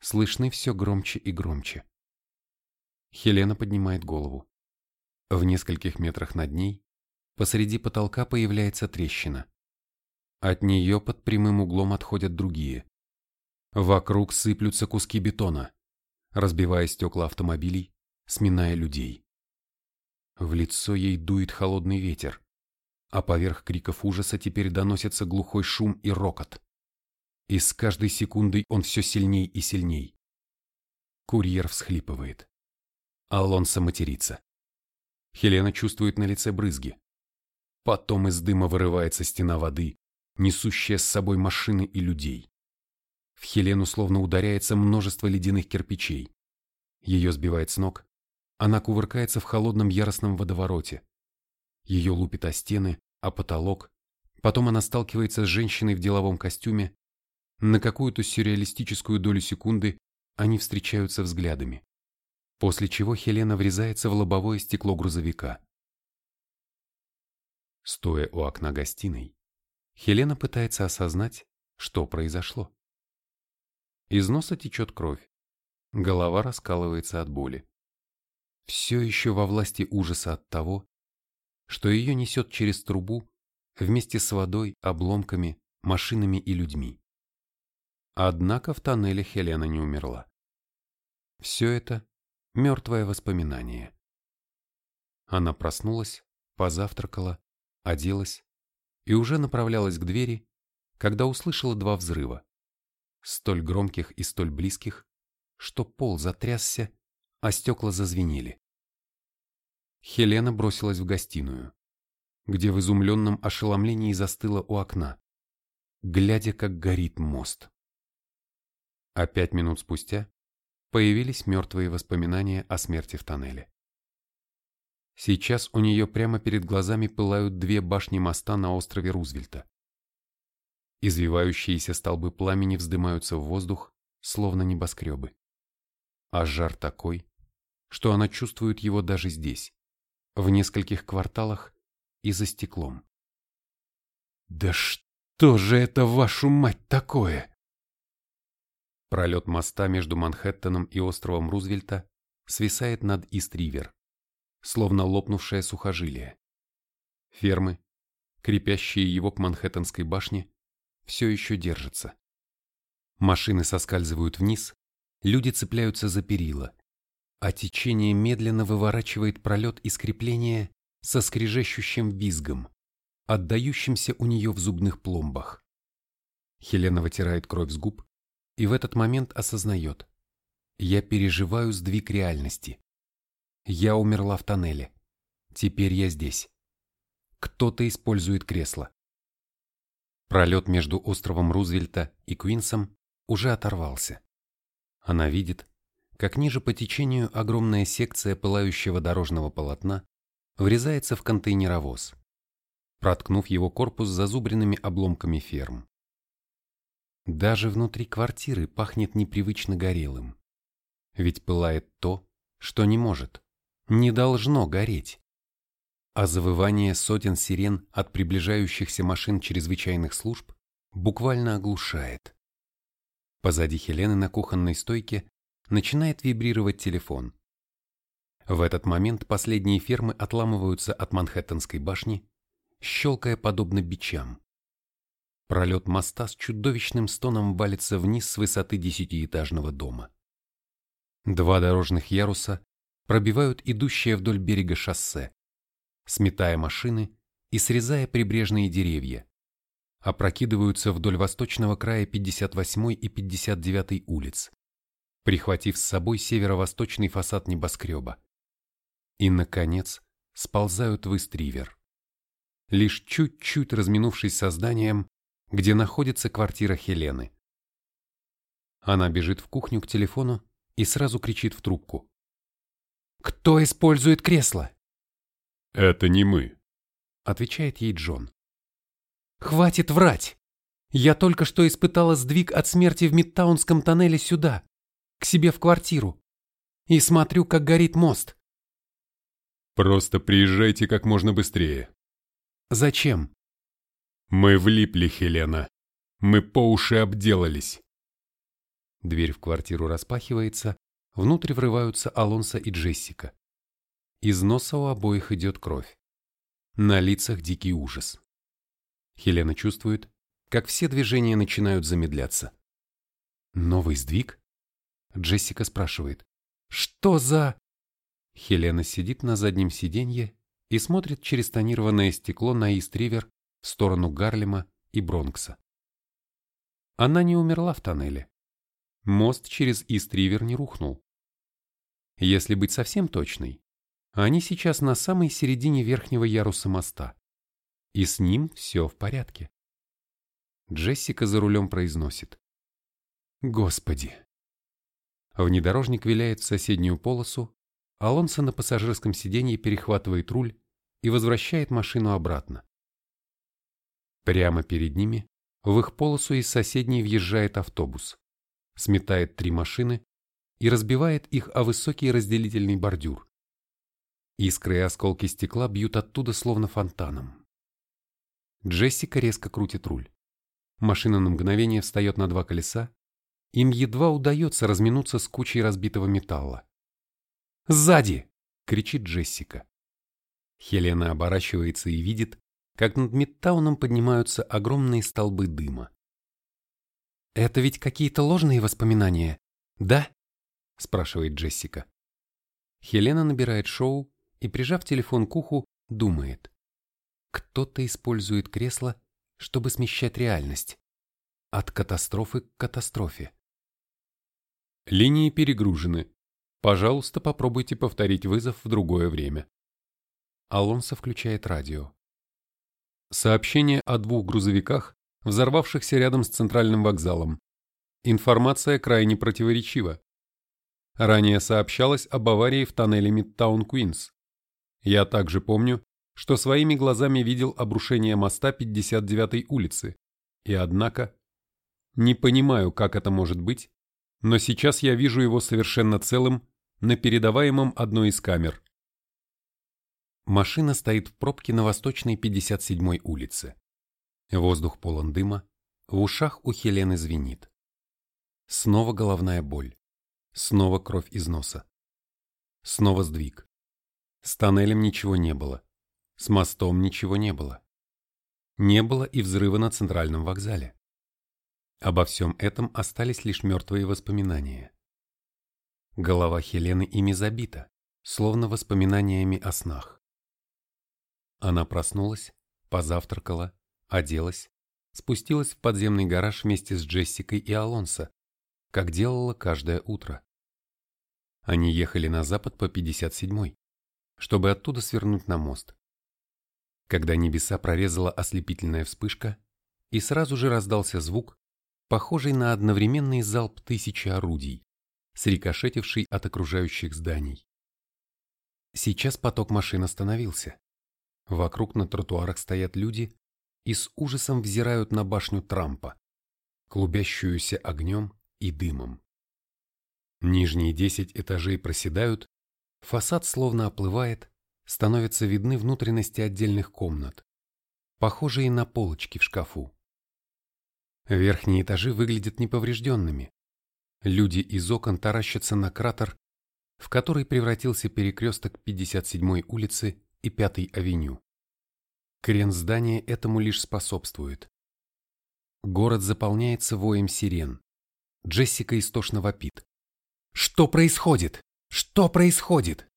слышны все громче и громче. Хелена поднимает голову. В нескольких метрах над ней, посреди потолка появляется трещина. От нее под прямым углом отходят другие. Вокруг сыплются куски бетона, разбивая стекла автомобилей, сминая людей. В лицо ей дует холодный ветер, а поверх криков ужаса теперь доносится глухой шум и рокот. И с каждой секундой он все сильней и сильней. Курьер всхлипывает. Алонсо матерится. Хелена чувствует на лице брызги. Потом из дыма вырывается стена воды, несущая с собой машины и людей. В Хелену словно ударяется множество ледяных кирпичей. Ее сбивает с ног, она кувыркается в холодном яростном водовороте. Ее лупит о стены, о потолок. Потом она сталкивается с женщиной в деловом костюме. На какую-то сюрреалистическую долю секунды они встречаются взглядами. После чего Хелена врезается в лобовое стекло грузовика. Стоя у окна гостиной, Хелена пытается осознать, что произошло. Из носа течет кровь. Голова раскалывается от боли все еще во власти ужаса от того, что ее несет через трубу вместе с водой, обломками, машинами и людьми. Однако в тоннеле Хелена не умерла. Все это – мертвое воспоминание. Она проснулась, позавтракала, оделась и уже направлялась к двери, когда услышала два взрыва, столь громких и столь близких, что пол затрясся а стекла зазвенели. Хелена бросилась в гостиную, где в изумленном ошеломлении застыла у окна, глядя, как горит мост. А пять минут спустя появились мертвые воспоминания о смерти в тоннеле. Сейчас у нее прямо перед глазами пылают две башни моста на острове Рузвельта. Извивающиеся столбы пламени вздымаются в воздух, словно небоскребы. А жар такой, что она чувствует его даже здесь, в нескольких кварталах и за стеклом. «Да что же это, вашу мать, такое?» Пролет моста между Манхэттеном и островом Рузвельта свисает над Ист-Ривер, словно лопнувшее сухожилие. Фермы, крепящие его к Манхэттенской башне, все еще держатся. Машины соскальзывают вниз, люди цепляются за перила, а течение медленно выворачивает пролет из крепления со скрежещущим визгом, отдающимся у нее в зубных пломбах. Хелена вытирает кровь с губ и в этот момент осознает. Я переживаю сдвиг реальности. Я умерла в тоннеле. Теперь я здесь. Кто-то использует кресло. Пролет между островом Рузвельта и Квинсом уже оторвался. Она видит, как ниже по течению огромная секция пылающего дорожного полотна врезается в контейнеровоз, проткнув его корпус зазубренными обломками ферм. Даже внутри квартиры пахнет непривычно горелым. Ведь пылает то, что не может, не должно гореть. А завывание сотен сирен от приближающихся машин чрезвычайных служб буквально оглушает. Позади Хелены на кухонной стойке начинает вибрировать телефон. В этот момент последние фермы отламываются от Манхэттенской башни, щелкая подобно бичам. Пролет моста с чудовищным стоном валится вниз с высоты десятиэтажного дома. Два дорожных яруса пробивают идущее вдоль берега шоссе, сметая машины и срезая прибрежные деревья, опрокидываются вдоль восточного края 58 и 59 улиц, прихватив с собой северо-восточный фасад небоскреба. И, наконец, сползают в Истривер. Лишь чуть-чуть разминувшись со зданием, где находится квартира Хелены. Она бежит в кухню к телефону и сразу кричит в трубку. «Кто использует кресло?» «Это не мы», — отвечает ей Джон. «Хватит врать! Я только что испытала сдвиг от смерти в Мидтаунском тоннеле сюда, к себе в квартиру, и смотрю, как горит мост. Просто приезжайте как можно быстрее. Зачем? Мы влипли, Хелена. Мы по уши обделались. Дверь в квартиру распахивается, внутрь врываются Алонсо и Джессика. Из носа у обоих идет кровь. На лицах дикий ужас. Хелена чувствует, как все движения начинают замедляться. Новый сдвиг? Джессика спрашивает. Что за... Хелена сидит на заднем сиденье и смотрит через тонированное стекло на Ист-Ривер в сторону Гарлема и Бронкса. Она не умерла в тоннеле. Мост через Ист-Ривер не рухнул. Если быть совсем точной, они сейчас на самой середине верхнего яруса моста. И с ним все в порядке. Джессика за рулем произносит. Господи. Внедорожник виляет в соседнюю полосу, Алонсо на пассажирском сиденье перехватывает руль и возвращает машину обратно. Прямо перед ними в их полосу из соседней въезжает автобус, сметает три машины и разбивает их о высокий разделительный бордюр. Искры и осколки стекла бьют оттуда словно фонтаном. Джессика резко крутит руль. Машина на мгновение встает на два колеса, им едва удается разминуться с кучей разбитого металла. Сзади!» — кричит Джессика. Хелена оборачивается и видит, как над Мидтауном поднимаются огромные столбы дыма. «Это ведь какие-то ложные воспоминания, да?» — спрашивает Джессика. Хелена набирает шоу и, прижав телефон к уху, думает. Кто-то использует кресло, чтобы смещать реальность. От катастрофы к катастрофе. Линии перегружены. Пожалуйста, попробуйте повторить вызов в другое время. Алонсо включает радио. Сообщение о двух грузовиках, взорвавшихся рядом с центральным вокзалом. Информация крайне противоречива. Ранее сообщалось об аварии в тоннеле Мидтаун-Куинс. Я также помню, что своими глазами видел обрушение моста 59-й улицы. И однако, не понимаю, как это может быть, но сейчас я вижу его совершенно целым на передаваемом одной из камер. Машина стоит в пробке на восточной 57-й улице. Воздух полон дыма, в ушах у Хелены звенит. Снова головная боль. Снова кровь из носа. Снова сдвиг. С тоннелем ничего не было. С мостом ничего не было. Не было и взрыва на центральном вокзале. Обо всем этом остались лишь мертвые воспоминания. Голова Хелены ими забита, словно воспоминаниями о снах. Она проснулась, позавтракала, оделась, спустилась в подземный гараж вместе с Джессикой и Алонсо, как делала каждое утро. Они ехали на запад по 57-й, чтобы оттуда свернуть на мост. Когда небеса прорезала ослепительная вспышка, и сразу же раздался звук, похожий на одновременный залп тысячи орудий, срикошетивший от окружающих зданий. Сейчас поток машин остановился. Вокруг на тротуарах стоят люди и с ужасом взирают на башню Трампа, клубящуюся огнем и дымом. Нижние десять этажей проседают, фасад словно оплывает, становятся видны внутренности отдельных комнат, похожие на полочки в шкафу. Верхние этажи выглядят неповрежденными. Люди из окон таращатся на кратер, в который превратился перекресток 57-й улицы и 5-й авеню. Крен здания этому лишь способствует. Город заполняется воем сирен. Джессика истошно вопит. «Что происходит? Что происходит?»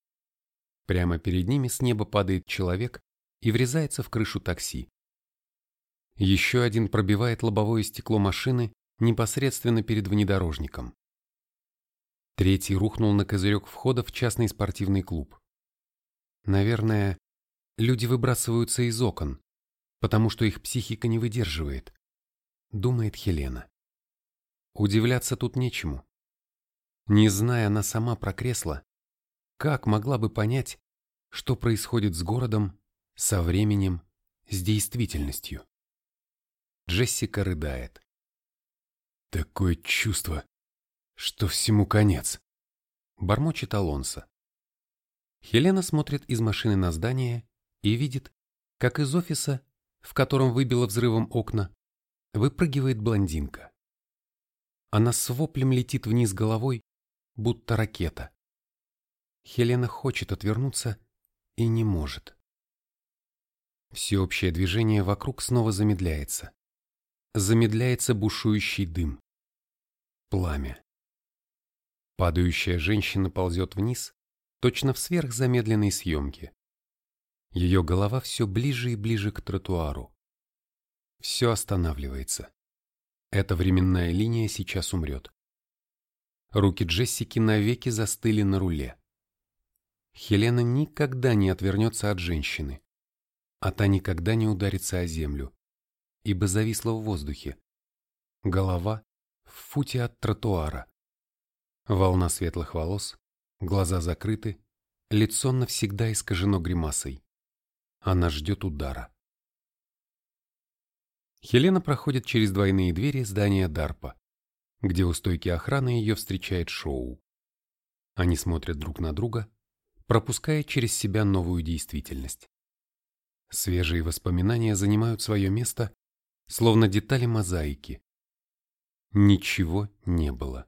Прямо перед ними с неба падает человек и врезается в крышу такси. Еще один пробивает лобовое стекло машины непосредственно перед внедорожником. Третий рухнул на козырек входа в частный спортивный клуб. Наверное, люди выбрасываются из окон, потому что их психика не выдерживает, думает Хелена. Удивляться тут нечему. Не зная она сама про кресло, как могла бы понять, что происходит с городом, со временем, с действительностью? Джессика рыдает. Такое чувство, что всему конец. Бормочет Алонсо. Хелена смотрит из машины на здание и видит, как из офиса, в котором выбило взрывом окна, выпрыгивает блондинка. Она с воплем летит вниз головой, будто ракета. Хелена хочет отвернуться и не может. Всеобщее движение вокруг снова замедляется замедляется бушующий дым. Пламя. Падающая женщина ползет вниз, точно в сверхзамедленной съемке. Ее голова все ближе и ближе к тротуару. Все останавливается. Эта временная линия сейчас умрет. Руки Джессики навеки застыли на руле. Хелена никогда не отвернется от женщины, а та никогда не ударится о землю ибо зависла в воздухе. Голова в футе от тротуара. Волна светлых волос, глаза закрыты, лицо навсегда искажено гримасой. Она ждет удара. Хелена проходит через двойные двери здания Дарпа, где у стойки охраны ее встречает Шоу. Они смотрят друг на друга, пропуская через себя новую действительность. Свежие воспоминания занимают свое место, словно детали мозаики. Ничего не было.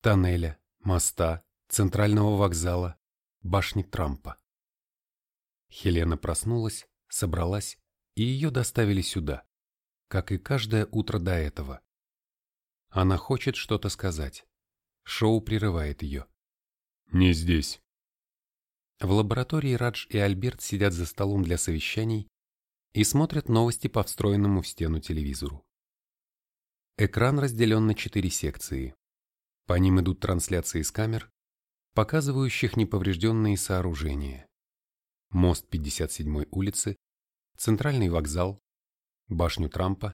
Тоннеля, моста, центрального вокзала, башни Трампа. Хелена проснулась, собралась, и ее доставили сюда, как и каждое утро до этого. Она хочет что-то сказать. Шоу прерывает ее. «Не здесь». В лаборатории Радж и Альберт сидят за столом для совещаний и смотрят новости по встроенному в стену телевизору. Экран разделен на четыре секции. По ним идут трансляции с камер, показывающих неповрежденные сооружения. Мост 57-й улицы, центральный вокзал, башню Трампа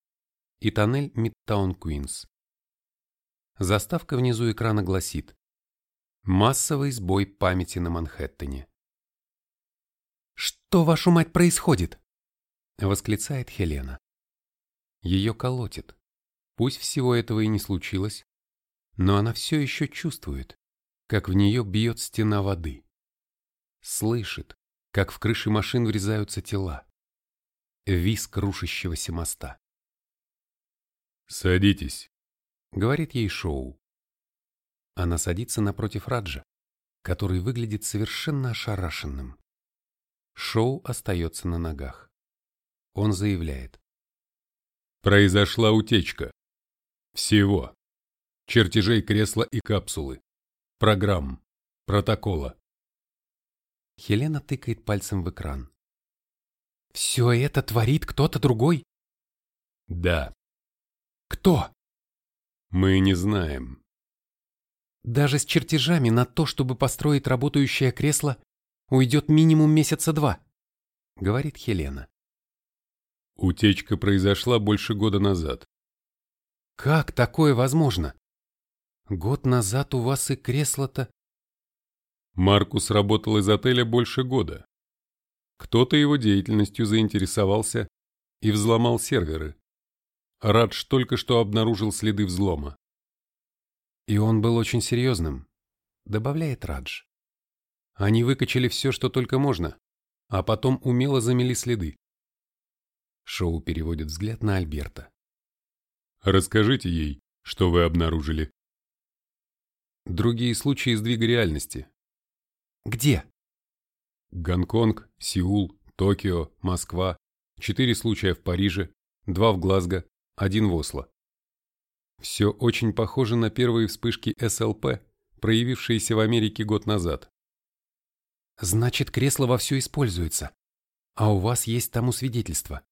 и тоннель Мидтаун-Куинс. Заставка внизу экрана гласит «Массовый сбой памяти на Манхэттене». «Что, вашу мать, происходит?» восклицает Хелена. Ее колотит. Пусть всего этого и не случилось, но она все еще чувствует, как в нее бьет стена воды. Слышит, как в крыши машин врезаются тела. Виск рушащегося моста. «Садитесь», — говорит ей Шоу. Она садится напротив Раджа, который выглядит совершенно ошарашенным. Шоу остается на ногах. Он заявляет. Произошла утечка. Всего. Чертежей кресла и капсулы. Программ. Протокола. Хелена тыкает пальцем в экран. «Все это творит кто-то другой?» «Да». «Кто?» «Мы не знаем». «Даже с чертежами на то, чтобы построить работающее кресло, уйдет минимум месяца два», — говорит Хелена. Утечка произошла больше года назад. Как такое возможно? Год назад у вас и кресло-то... Маркус работал из отеля больше года. Кто-то его деятельностью заинтересовался и взломал серверы. Радж только что обнаружил следы взлома. И он был очень серьезным, добавляет Радж. Они выкачали все, что только можно, а потом умело замели следы. Шоу переводит взгляд на Альберта. Расскажите ей, что вы обнаружили. Другие случаи сдвига реальности. Где? Гонконг, Сеул, Токио, Москва, четыре случая в Париже, два в Глазго, один в Осло. Все очень похоже на первые вспышки СЛП, проявившиеся в Америке год назад. Значит, кресло вовсю используется. А у вас есть тому свидетельство?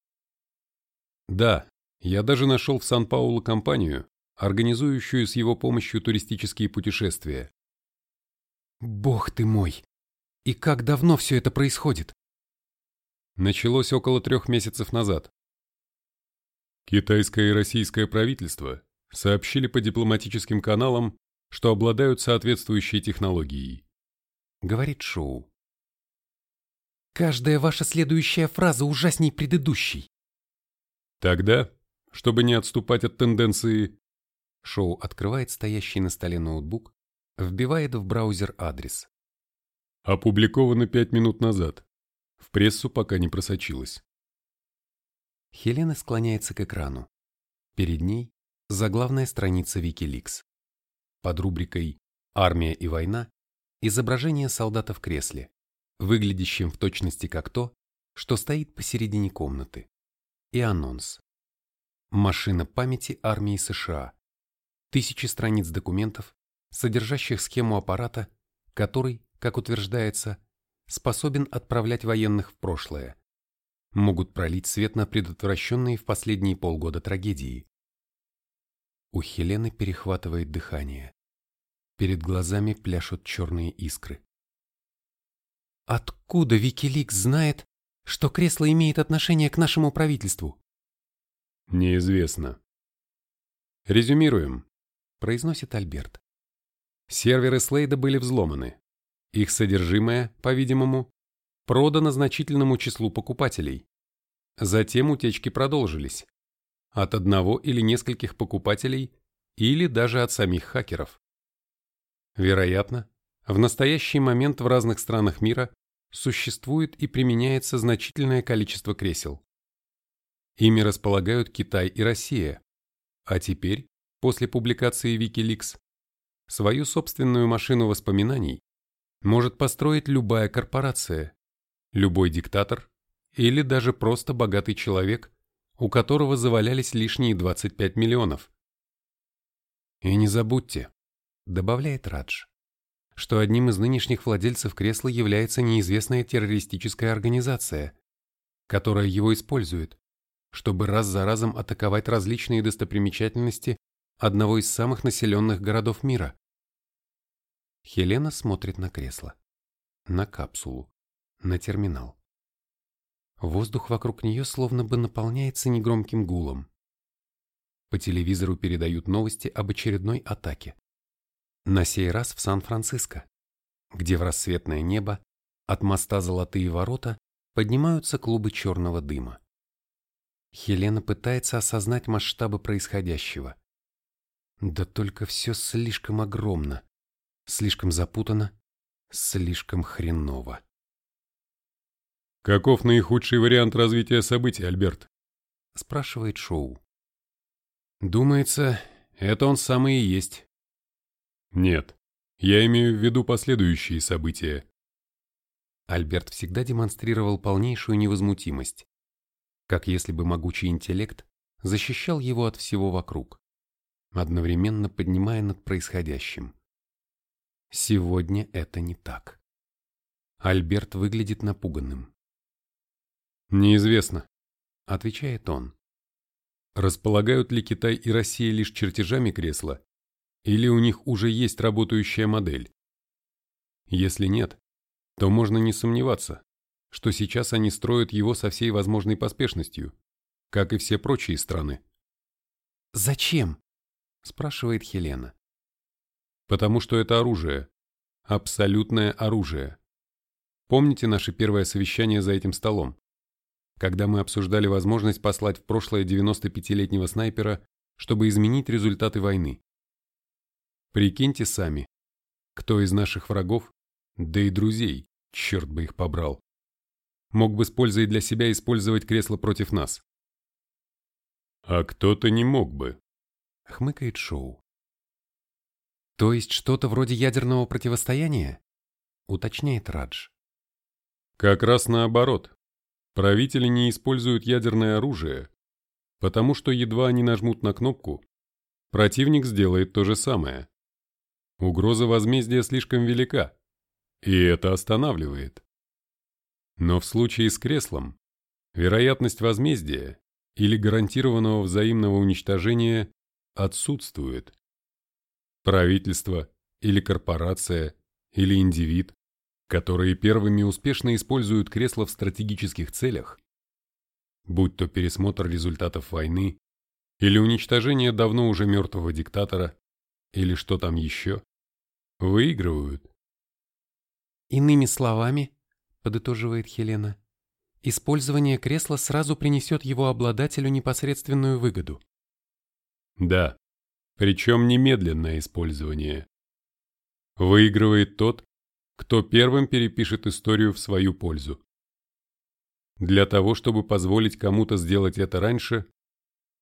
Да, я даже нашел в Сан-Паулу компанию, организующую с его помощью туристические путешествия. Бог ты мой! И как давно все это происходит? Началось около трех месяцев назад. Китайское и российское правительство сообщили по дипломатическим каналам, что обладают соответствующей технологией. Говорит Шоу. Каждая ваша следующая фраза ужасней предыдущей. Тогда, чтобы не отступать от тенденции, Шоу открывает стоящий на столе ноутбук, вбивает в браузер адрес. Опубликовано пять минут назад. В прессу пока не просочилось. Хелена склоняется к экрану. Перед ней заглавная страница Wikileaks. Под рубрикой «Армия и война» изображение солдата в кресле, выглядящим в точности как то, что стоит посередине комнаты. И анонс. Машина памяти армии США. Тысячи страниц документов, содержащих схему аппарата, который, как утверждается, способен отправлять военных в прошлое. Могут пролить свет на предотвращенные в последние полгода трагедии. У Хелены перехватывает дыхание. Перед глазами пляшут черные искры. Откуда Викиликс знает, что кресло имеет отношение к нашему правительству? Неизвестно. Резюмируем, произносит Альберт. Серверы Слейда были взломаны. Их содержимое, по-видимому, продано значительному числу покупателей. Затем утечки продолжились. От одного или нескольких покупателей или даже от самих хакеров. Вероятно, в настоящий момент в разных странах мира существует и применяется значительное количество кресел. Ими располагают Китай и Россия. А теперь, после публикации Wikileaks, свою собственную машину воспоминаний может построить любая корпорация, любой диктатор или даже просто богатый человек, у которого завалялись лишние 25 миллионов. И не забудьте, добавляет Радж, что одним из нынешних владельцев кресла является неизвестная террористическая организация, которая его использует, чтобы раз за разом атаковать различные достопримечательности одного из самых населенных городов мира. Хелена смотрит на кресло, на капсулу, на терминал. Воздух вокруг нее словно бы наполняется негромким гулом. По телевизору передают новости об очередной атаке. На сей раз в Сан-Франциско, где в рассветное небо от моста Золотые ворота поднимаются клубы черного дыма. Хелена пытается осознать масштабы происходящего. Да только все слишком огромно, слишком запутано, слишком хреново. «Каков наихудший вариант развития событий, Альберт?» – спрашивает Шоу. «Думается, это он самый и есть». «Нет, я имею в виду последующие события». Альберт всегда демонстрировал полнейшую невозмутимость, как если бы могучий интеллект защищал его от всего вокруг, одновременно поднимая над происходящим. Сегодня это не так. Альберт выглядит напуганным. «Неизвестно», — отвечает он. «Располагают ли Китай и Россия лишь чертежами кресла, или у них уже есть работающая модель? Если нет, то можно не сомневаться, что сейчас они строят его со всей возможной поспешностью, как и все прочие страны. «Зачем?» – спрашивает Хелена. «Потому что это оружие. Абсолютное оружие. Помните наше первое совещание за этим столом? когда мы обсуждали возможность послать в прошлое 95-летнего снайпера, чтобы изменить результаты войны. Прикиньте сами, кто из наших врагов, да и друзей, черт бы их побрал, мог бы с пользой для себя использовать кресло против нас. А кто-то не мог бы, Хмыкает Шоу. То есть что-то вроде ядерного противостояния? Уточняет Радж. Как раз наоборот. Правители не используют ядерное оружие, потому что едва они нажмут на кнопку, противник сделает то же самое. Угроза возмездия слишком велика, и это останавливает. Но в случае с креслом вероятность возмездия или гарантированного взаимного уничтожения отсутствует. Правительство или корпорация или индивид, которые первыми успешно используют кресло в стратегических целях, будь то пересмотр результатов войны или уничтожение давно уже мертвого диктатора, или что там еще, выигрывают. Иными словами, подытоживает Хелена, использование кресла сразу принесет его обладателю непосредственную выгоду. Да, причем немедленное использование. Выигрывает тот, кто первым перепишет историю в свою пользу. Для того, чтобы позволить кому-то сделать это раньше,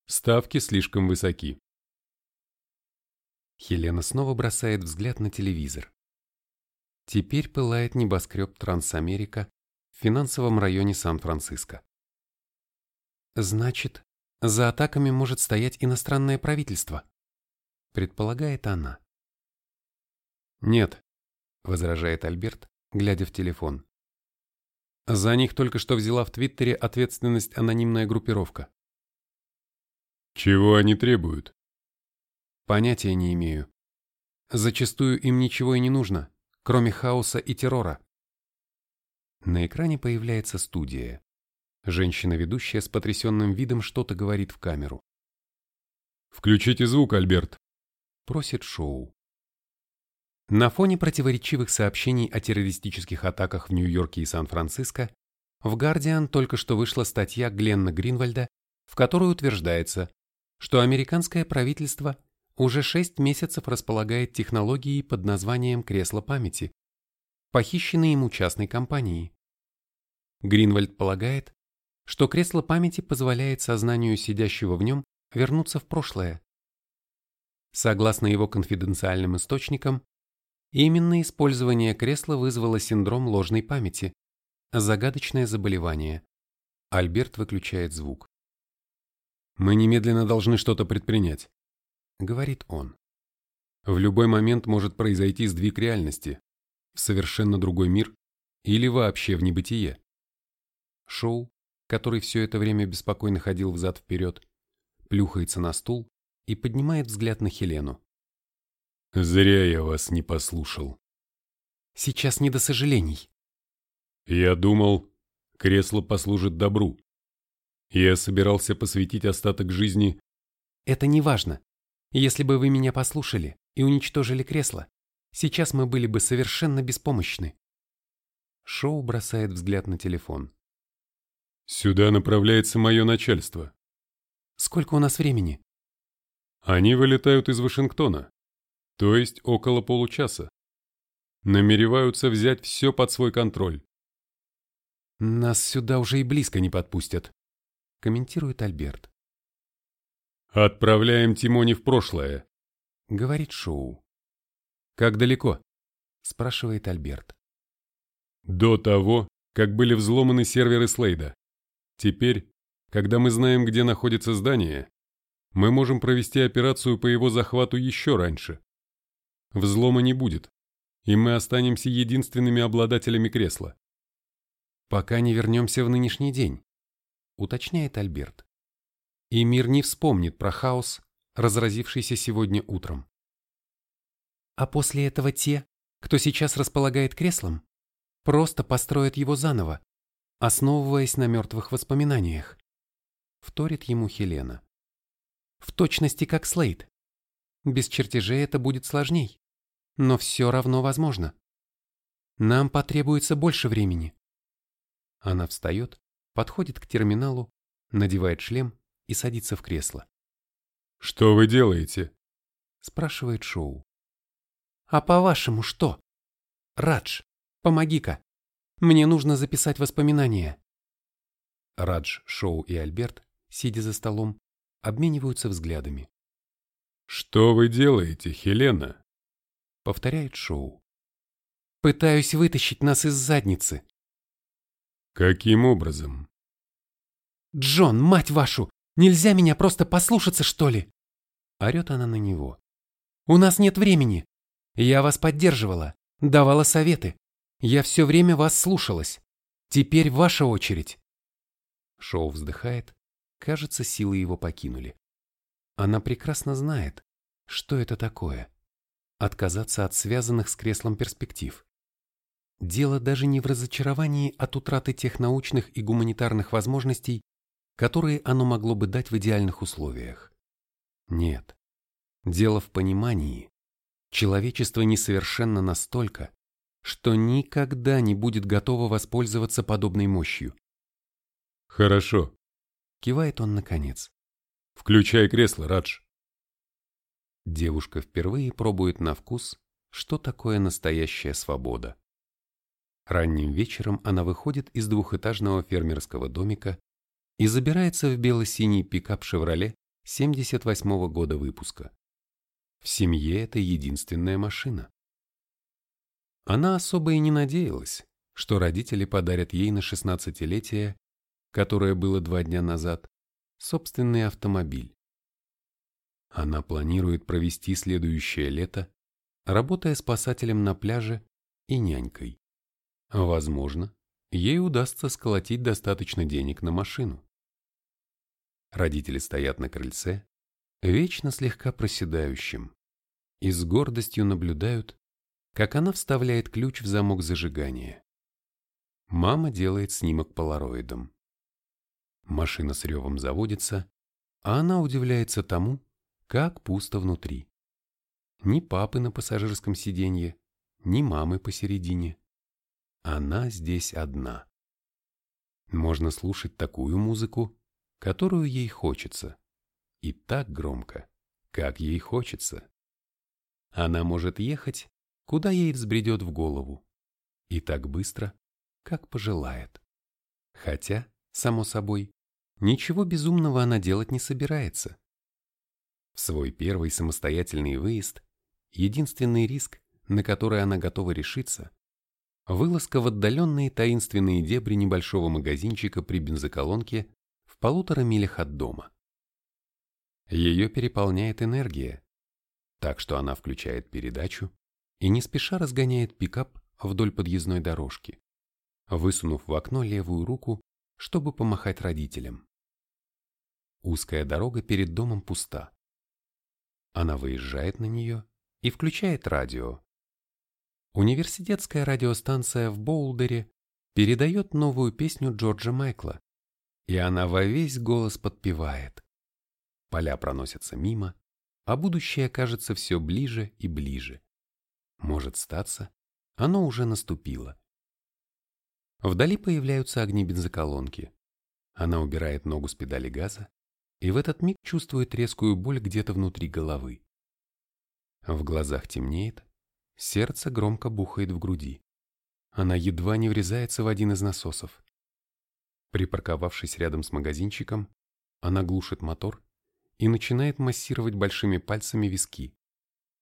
ставки слишком высоки. Хелена снова бросает взгляд на телевизор. Теперь пылает небоскреб Трансамерика в финансовом районе Сан-Франциско. Значит, за атаками может стоять иностранное правительство, предполагает она. Нет, возражает Альберт, глядя в телефон. За них только что взяла в Твиттере ответственность анонимная группировка. Чего они требуют? Понятия не имею. Зачастую им ничего и не нужно, кроме хаоса и террора. На экране появляется студия. Женщина-ведущая с потрясенным видом что-то говорит в камеру. «Включите звук, Альберт», — просит Шоу. На фоне противоречивых сообщений о террористических атаках в Нью-Йорке и Сан-Франциско в «Гардиан» только что вышла статья Гленна Гринвальда, в которой утверждается, что американское правительство уже шесть месяцев располагает технологией под названием «кресло памяти», похищенной ему частной компанией. Гринвальд полагает, что кресло памяти позволяет сознанию сидящего в нем вернуться в прошлое. Согласно его конфиденциальным источникам, Именно использование кресла вызвало синдром ложной памяти, загадочное заболевание. Альберт выключает звук. «Мы немедленно должны что-то предпринять», — говорит он. «В любой момент может произойти сдвиг реальности, в совершенно другой мир или вообще в небытие». Шоу, который все это время беспокойно ходил взад-вперед, плюхается на стул и поднимает взгляд на Хелену. Зря я вас не послушал. Сейчас не до сожалений. Я думал, кресло послужит добру. Я собирался посвятить остаток жизни... Это не важно. Если бы вы меня послушали и уничтожили кресло, сейчас мы были бы совершенно беспомощны. Шоу бросает взгляд на телефон. Сюда направляется мое начальство. Сколько у нас времени? Они вылетают из Вашингтона то есть около получаса. Намереваются взять все под свой контроль. «Нас сюда уже и близко не подпустят», — комментирует Альберт. «Отправляем Тимони в прошлое», — говорит Шоу. «Как далеко?» — спрашивает Альберт. «До того, как были взломаны серверы Слейда. Теперь, когда мы знаем, где находится здание, мы можем провести операцию по его захвату еще раньше. Взлома не будет, и мы останемся единственными обладателями кресла. Пока не вернемся в нынешний день, уточняет Альберт. И мир не вспомнит про хаос, разразившийся сегодня утром. А после этого те, кто сейчас располагает креслом, просто построят его заново, основываясь на мертвых воспоминаниях. Вторит ему Хелена. В точности как Слейд. Без чертежей это будет сложней, но все равно возможно. Нам потребуется больше времени. Она встает, подходит к терминалу, надевает шлем и садится в кресло. «Что вы делаете?» – спрашивает Шоу. «А по-вашему что? Радж, помоги-ка. Мне нужно записать воспоминания». Радж, Шоу и Альберт, сидя за столом, обмениваются взглядами. «Что вы делаете, Хелена?» — повторяет Шоу. «Пытаюсь вытащить нас из задницы». «Каким образом?» «Джон, мать вашу! Нельзя меня просто послушаться, что ли?» Орет она на него. «У нас нет времени. Я вас поддерживала, давала советы. Я все время вас слушалась. Теперь ваша очередь». Шоу вздыхает. Кажется, силы его покинули. Она прекрасно знает, что это такое. Отказаться от связанных с креслом перспектив. Дело даже не в разочаровании от утраты тех научных и гуманитарных возможностей, которые оно могло бы дать в идеальных условиях. Нет. Дело в понимании. Человечество несовершенно настолько, что никогда не будет готово воспользоваться подобной мощью. «Хорошо», — кивает он наконец. «Включай кресло, Радж». Девушка впервые пробует на вкус, что такое настоящая свобода. Ранним вечером она выходит из двухэтажного фермерского домика и забирается в бело-синий пикап «Шевроле» 78 -го года выпуска. В семье это единственная машина. Она особо и не надеялась, что родители подарят ей на 16-летие, которое было два дня назад, собственный автомобиль. Она планирует провести следующее лето, работая спасателем на пляже и нянькой. Возможно, ей удастся сколотить достаточно денег на машину. Родители стоят на крыльце, вечно слегка проседающим, и с гордостью наблюдают, как она вставляет ключ в замок зажигания. Мама делает снимок полароидом. Машина с ревом заводится, а она удивляется тому, как пусто внутри. Ни папы на пассажирском сиденье, ни мамы посередине. Она здесь одна. Можно слушать такую музыку, которую ей хочется, и так громко, как ей хочется. Она может ехать, куда ей взбредет в голову, и так быстро, как пожелает. Хотя, само собой, ничего безумного она делать не собирается. В свой первый самостоятельный выезд единственный риск, на который она готова решиться, вылазка в отдаленные таинственные дебри небольшого магазинчика при бензоколонке в полутора милях от дома. Ее переполняет энергия, так что она включает передачу и не спеша разгоняет пикап вдоль подъездной дорожки, высунув в окно левую руку, чтобы помахать родителям. Узкая дорога перед домом пуста. Она выезжает на нее и включает радио. Университетская радиостанция в Боулдере передает новую песню Джорджа Майкла, и она во весь голос подпевает. Поля проносятся мимо, а будущее кажется все ближе и ближе. Может статься, оно уже наступило. Вдали появляются огни бензоколонки. Она убирает ногу с педали газа и в этот миг чувствует резкую боль где-то внутри головы. В глазах темнеет, сердце громко бухает в груди. Она едва не врезается в один из насосов. Припарковавшись рядом с магазинчиком, она глушит мотор и начинает массировать большими пальцами виски,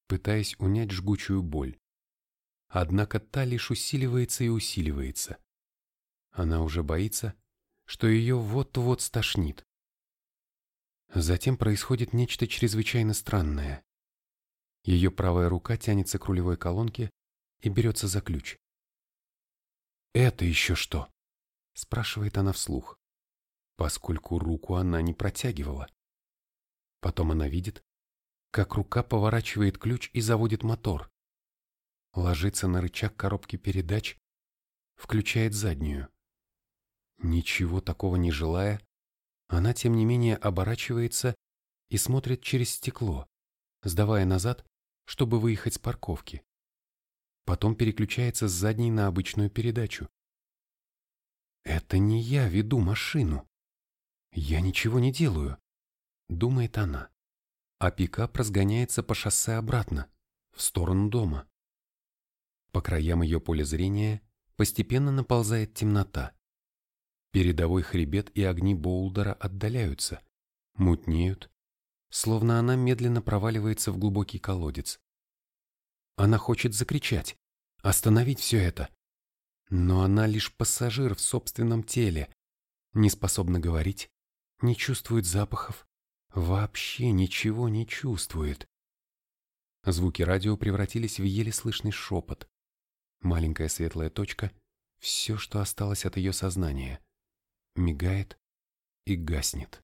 пытаясь унять жгучую боль. Однако та лишь усиливается и усиливается. Она уже боится, что ее вот-вот стошнит. Затем происходит нечто чрезвычайно странное. Ее правая рука тянется к рулевой колонке и берется за ключ. «Это еще что?» спрашивает она вслух, поскольку руку она не протягивала. Потом она видит, как рука поворачивает ключ и заводит мотор. Ложится на рычаг коробки передач, включает заднюю. Ничего такого не желая, она тем не менее оборачивается и смотрит через стекло, сдавая назад, чтобы выехать с парковки. Потом переключается с задней на обычную передачу. Это не я веду машину. Я ничего не делаю, думает она. А пикап разгоняется по шоссе обратно, в сторону дома. По краям ее поля зрения постепенно наползает темнота. Передовой хребет и огни Боулдера отдаляются, мутнеют, словно она медленно проваливается в глубокий колодец. Она хочет закричать, остановить все это. Но она лишь пассажир в собственном теле, не способна говорить, не чувствует запахов, вообще ничего не чувствует. Звуки радио превратились в еле слышный шепот. Маленькая светлая точка — все, что осталось от ее сознания. Мигает и гаснет.